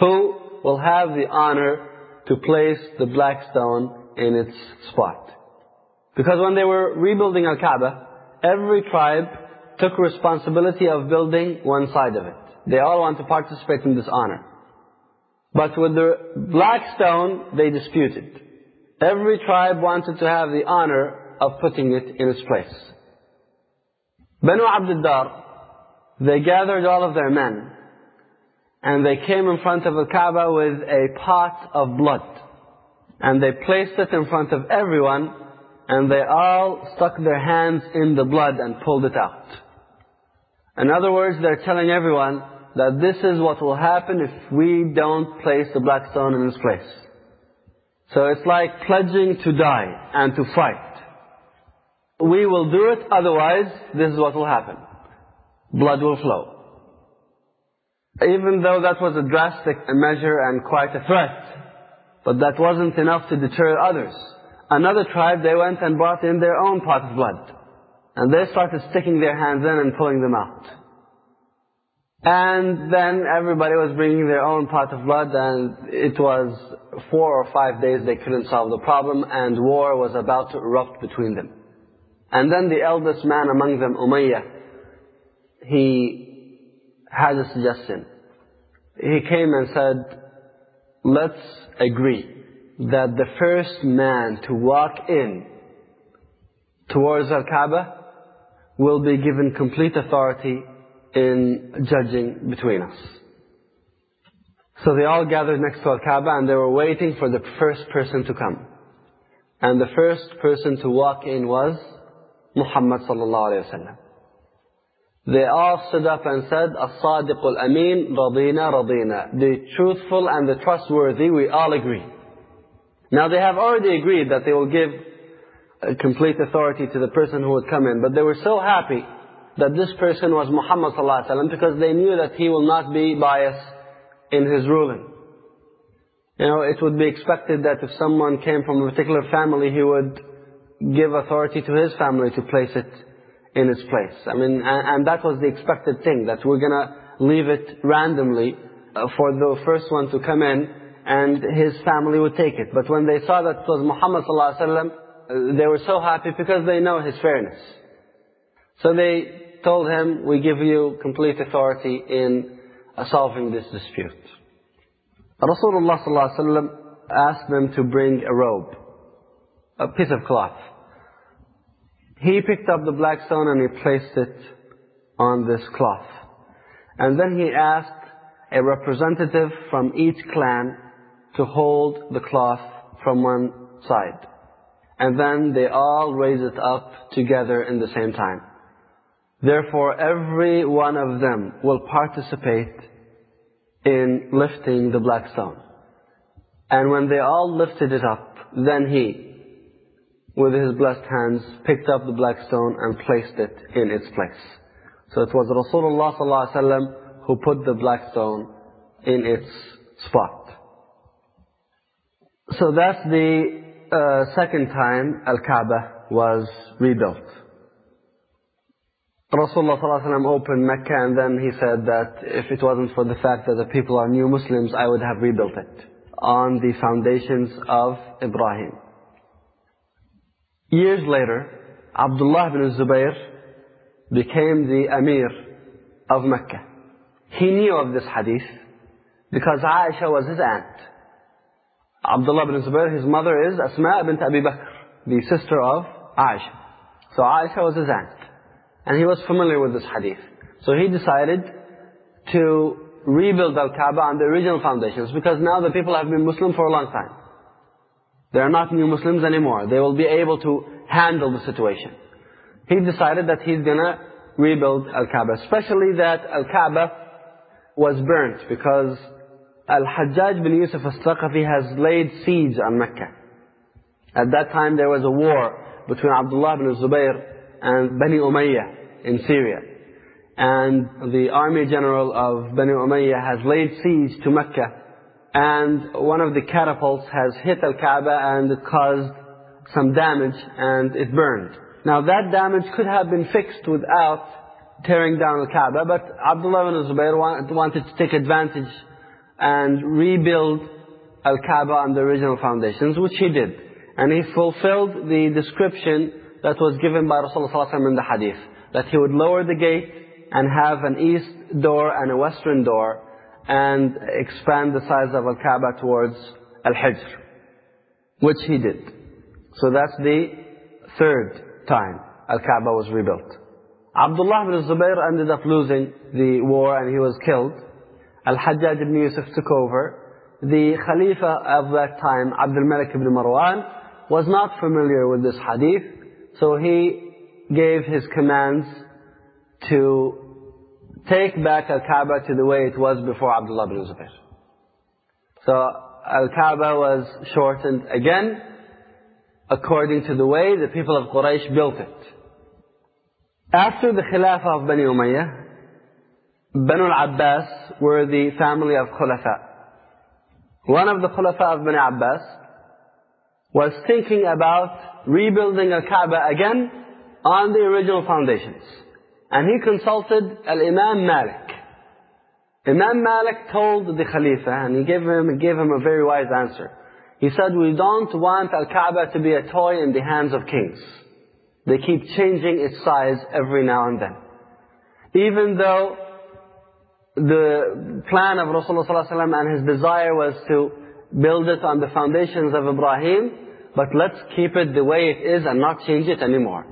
Who will have the honor to place the black stone in its spot? Because when they were rebuilding Al-Kaaba, every tribe took responsibility of building one side of it. They all want to participate in this honor. But with the black stone, they disputed. Every tribe wanted to have the honor of putting it in its place. Banu Abd Dar they gathered all of their men and they came in front of the Kaaba with a pot of blood. And they placed it in front of everyone and they all stuck their hands in the blood and pulled it out. In other words, they're telling everyone that this is what will happen if we don't place the black stone in its place. So it's like pledging to die and to fight. We will do it, otherwise this is what will happen. Blood will flow. Even though that was a drastic measure and quite a threat, but that wasn't enough to deter others. Another tribe, they went and brought in their own pot of blood. And they started sticking their hands in and pulling them out. And then everybody was bringing their own pot of blood and it was four or five days they couldn't solve the problem and war was about to erupt between them. And then the eldest man among them, Umayyah, he had a suggestion. He came and said, let's agree that the first man to walk in towards Al-Kaaba will be given complete authority in judging between us. So they all gathered next to Al-Kaaba and they were waiting for the first person to come. And the first person to walk in was Muhammad sallallahu alayhi wa. They all stood up and said, As-sadiq al-amin, radina, radina. The truthful and the trustworthy, we all agree. Now they have already agreed that they will give uh, complete authority to the person who would come in. But they were so happy that this person was Muhammad ﷺ because they knew that he will not be biased in his ruling. You know, it would be expected that if someone came from a particular family, he would give authority to his family to place it in its place. I mean, and, and that was the expected thing, that we're gonna leave it randomly uh, for the first one to come in and his family would take it. But when they saw that it was Muhammad ﷺ, uh, they were so happy because they know his fairness. So they told him, we give you complete authority in uh, solving this dispute. Rasulullah ﷺ asked them to bring a robe, a piece of cloth. He picked up the black stone and he placed it on this cloth. And then he asked a representative from each clan to hold the cloth from one side. And then they all raised it up together in the same time. Therefore, every one of them will participate in lifting the black stone. And when they all lifted it up, then he, with his blessed hands, picked up the black stone and placed it in its place. So it was Rasulullah ﷺ who put the black stone in its spot. So that's the uh, second time Al-Kaaba was rebuilt. Rasulullah ﷺ opened Mecca and then he said that if it wasn't for the fact that the people are new Muslims, I would have rebuilt it on the foundations of Ibrahim. Years later, Abdullah ibn Zubayr became the Amir of Mecca. He knew of this hadith because Aisha was his aunt. Abdullah ibn Zubayr, his mother is Asma bint Abi Bakr, the sister of Aisha. So Aisha was his aunt. And he was familiar with this hadith. So he decided to rebuild Al-Kaaba on the original foundations because now the people have been Muslim for a long time. They are not new Muslims anymore. They will be able to handle the situation. He decided that he's gonna rebuild Al-Kaaba. Especially that Al-Kaaba was burnt because Al-Hajjaj bin Yusuf al-Thaqafi has laid siege on Mecca. At that time there was a war between Abdullah bin Zubayr and Bani Umayyah in Syria. And the army general of Bani Umayyah has laid siege to Mecca. And one of the catapults has hit Al-Kaaba and it caused some damage and it burned. Now that damage could have been fixed without tearing down Al-Kaaba, but Abdullah ibn Zubayr wanted to take advantage and rebuild Al-Kaaba on the original foundations, which he did. And he fulfilled the description that was given by Rasulullah ﷺ in the hadith. That he would lower the gate and have an east door and a western door and expand the size of Al-Kaaba towards Al-Hijr. Which he did. So that's the third time Al-Kaaba was rebuilt. Abdullah ibn Zubayr ended up losing the war and he was killed. Al-Hajjaj ibn Yusuf took over. The Khalifa of that time, Abdul Malik ibn Marwan, was not familiar with this hadith, so he gave his commands to take back Al-Kaaba to the way it was before Abdullah ibn Zubayr. So Al-Kaaba was shortened again according to the way the people of Quraysh built it. After the Khilafah of Bani Umayyah, Banu al-Abbas were the family of Khulafa. One of the Khulafa of Bani Abbas was thinking about rebuilding Al-Kaaba again on the original foundations. And he consulted Al-Imam Malik. Imam Malik told the Khalifa, and he gave him, gave him a very wise answer. He said, we don't want Al-Kaaba to be a toy in the hands of kings. They keep changing its size every now and then. Even though the plan of Rasulullah ﷺ and his desire was to build it on the foundations of Ibrahim, but let's keep it the way it is and not change it anymore.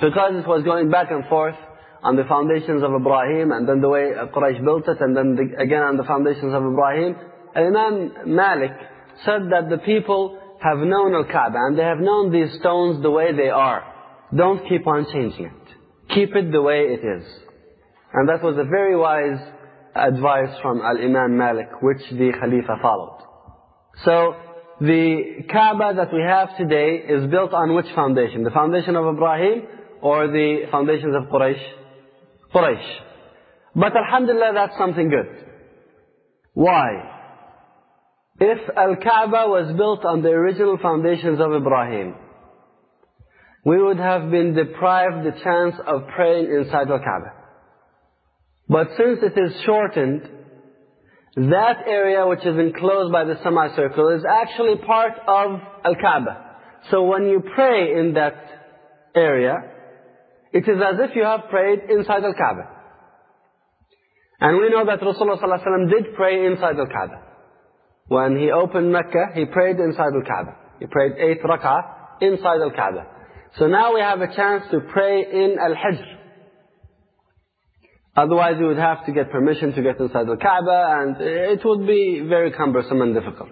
Because it was going back and forth on the foundations of Ibrahim and then the way Quraysh built it and then the, again on the foundations of Ibrahim. Imam Malik said that the people have known Al-Kaaba and they have known these stones the way they are. Don't keep on changing it. Keep it the way it is. And that was a very wise advice from Al-Imam Malik, which the Khalifa followed. So, the Kaaba that we have today is built on which foundation? The foundation of Ibrahim or the foundations of Quraysh? Quraysh. But Alhamdulillah, that's something good. Why? If Al-Kaaba was built on the original foundations of Ibrahim, we would have been deprived the chance of praying inside Al-Kaaba. But since it is shortened, that area which is enclosed by the semicircle is actually part of Al-Kaaba. So when you pray in that area, it is as if you have prayed inside Al-Kaaba. And we know that Rasulullah ﷺ did pray inside Al-Kaaba. When he opened Mecca, he prayed inside Al-Kaaba. He prayed eight rak'ah inside Al-Kaaba. So now we have a chance to pray in Al-Hijr. Otherwise you would have to get permission to get inside the Kaaba and it would be very cumbersome and difficult.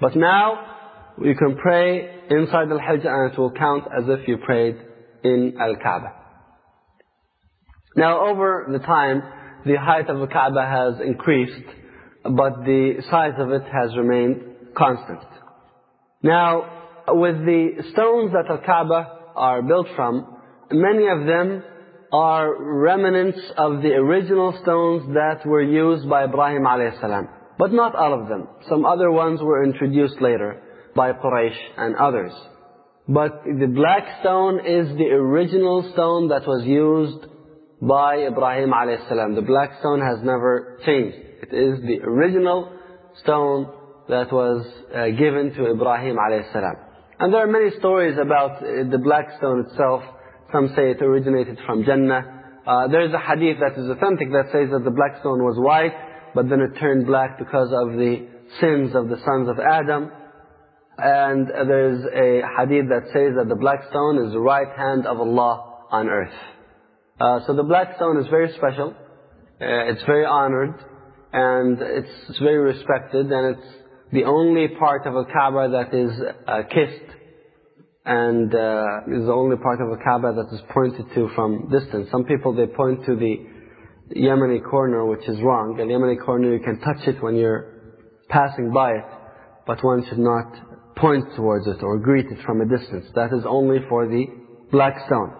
But now you can pray inside Al-Hijr and it will count as if you prayed in Al-Kaaba. Now over the time, the height of the Kaaba has increased, but the size of it has remained constant. Now, with the stones that Al-Kaaba are built from, many of them are remnants of the original stones that were used by Ibrahim a.s. But not all of them. Some other ones were introduced later by Quraysh and others. But the black stone is the original stone that was used by Ibrahim a.s. The black stone has never changed. It is the original stone that was uh, given to Ibrahim a.s. And there are many stories about uh, the black stone itself. Some say it originated from Jannah. Uh, there is a hadith that is authentic that says that the black stone was white, but then it turned black because of the sins of the sons of Adam. And there is a hadith that says that the black stone is the right hand of Allah on earth. Uh, so the black stone is very special. Uh, it's very honored. And it's very respected. And it's the only part of a Kaaba that is uh, kissed and uh, is the only part of a Kaaba that is pointed to from distance. Some people, they point to the Yemeni corner, which is wrong. The Yemeni corner, you can touch it when you're passing by it, but one should not point towards it or greet it from a distance. That is only for the black stone.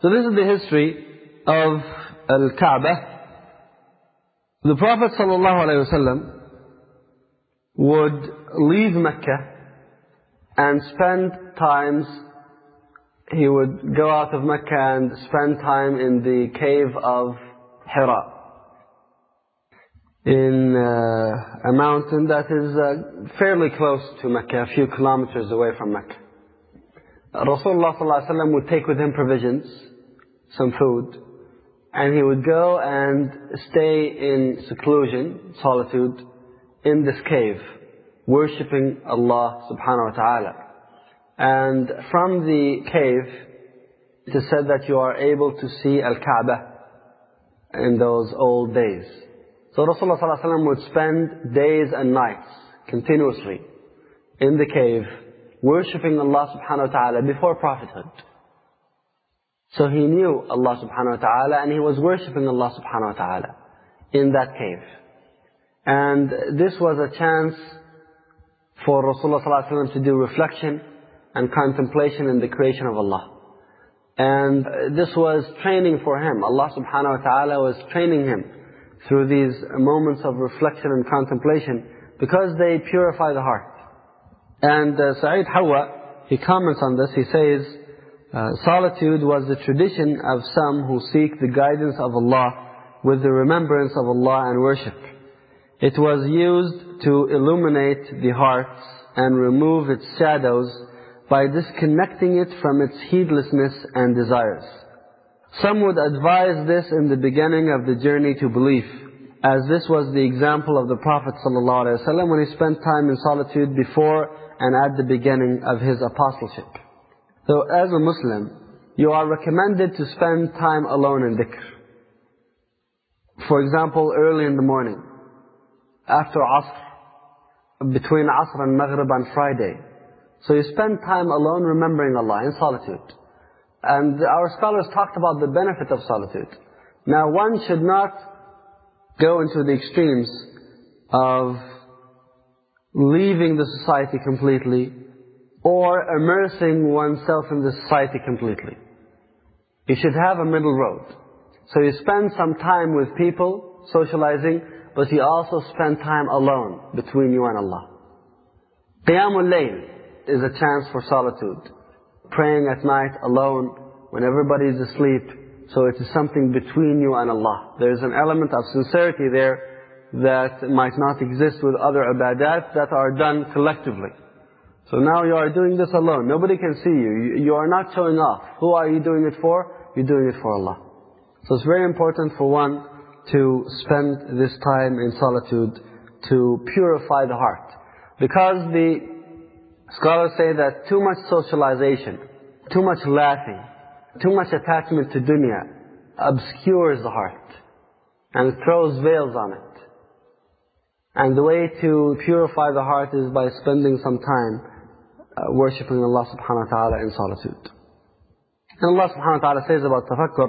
So this is the history of Al-Kaaba. The Prophet ﷺ would leave Mecca and spend times, he would go out of Mecca and spend time in the cave of Hira. in uh, a mountain that is uh, fairly close to Mecca, a few kilometers away from Mecca. Rasulullah ﷺ would take with him provisions, some food, and he would go and stay in seclusion, solitude, in this cave, worshipping Allah subhanahu wa ta'ala. And from the cave, it is said that you are able to see Al-Kaaba in those old days. So Rasulullah ﷺ would spend days and nights continuously in the cave, worshipping Allah subhanahu wa ta'ala before prophethood. So he knew Allah subhanahu wa ta'ala and he was worshipping Allah subhanahu wa ta'ala in that cave. And this was a chance for Rasulullah ﷺ to do reflection and contemplation in the creation of Allah. And this was training for him. Allah subhanahu wa ta'ala was training him through these moments of reflection and contemplation because they purify the heart. And uh, Sa'id Hawa, he comments on this, he says, uh, solitude was the tradition of some who seek the guidance of Allah with the remembrance of Allah and worship. It was used to illuminate the hearts and remove its shadows by disconnecting it from its heedlessness and desires. Some would advise this in the beginning of the journey to belief, as this was the example of the Prophet ﷺ when he spent time in solitude before and at the beginning of his apostleship. So as a Muslim, you are recommended to spend time alone in dhikr. For example, early in the morning, after Asr, between Asr and Maghrib on Friday. So you spend time alone remembering Allah in solitude. And our scholars talked about the benefit of solitude. Now one should not go into the extremes of leaving the society completely or immersing oneself in the society completely. You should have a middle road. So you spend some time with people, socializing, but you also spend time alone between you and Allah. Qiyamul Layl is a chance for solitude. Praying at night alone when everybody is asleep. So it is something between you and Allah. There is an element of sincerity there that might not exist with other ibadat that are done collectively. So now you are doing this alone. Nobody can see you. You are not showing off. Who are you doing it for? You're doing it for Allah. So it's very important for one to spend this time in solitude to purify the heart. Because the scholars say that too much socialization, too much laughing, too much attachment to dunya obscures the heart and throws veils on it. And the way to purify the heart is by spending some time uh, worshipping Allah subhanahu wa ta'ala in solitude. And Allah subhanahu wa ta'ala says about tafakkur,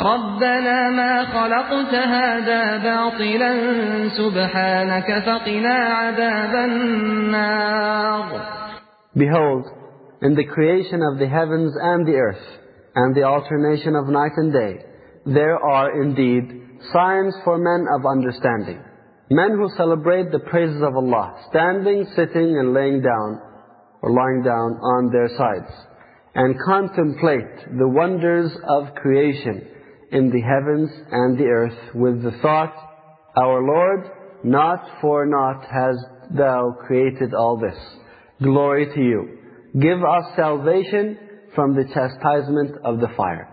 ربنا ما خلقت هذا باطلا سبحانك فقنا عذاب النار Behold, in the creation of the heavens and the earth, and the alternation of night and day, there are indeed signs for men of understanding. Men who celebrate the praises of Allah, standing, sitting and laying down, or lying down on their sides, and contemplate the wonders of creation in the heavens and the earth with the thought, Our Lord, not for naught has Thou created all this. Glory to You. Give us salvation from the chastisement of the fire.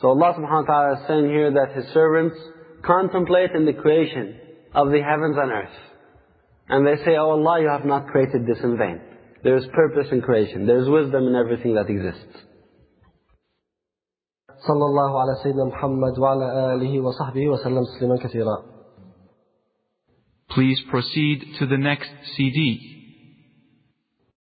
So Allah subhanahu wa ta'ala is saying here that His servants contemplate in the creation of the heavens and earth. And they say, Oh Allah, you have not created this in vain. There is purpose in creation. There is wisdom in everything that exists. صلى الله على سيدنا محمد وعلى آله وصحبه وسلم تسليما كثيرا Please proceed to the next CD.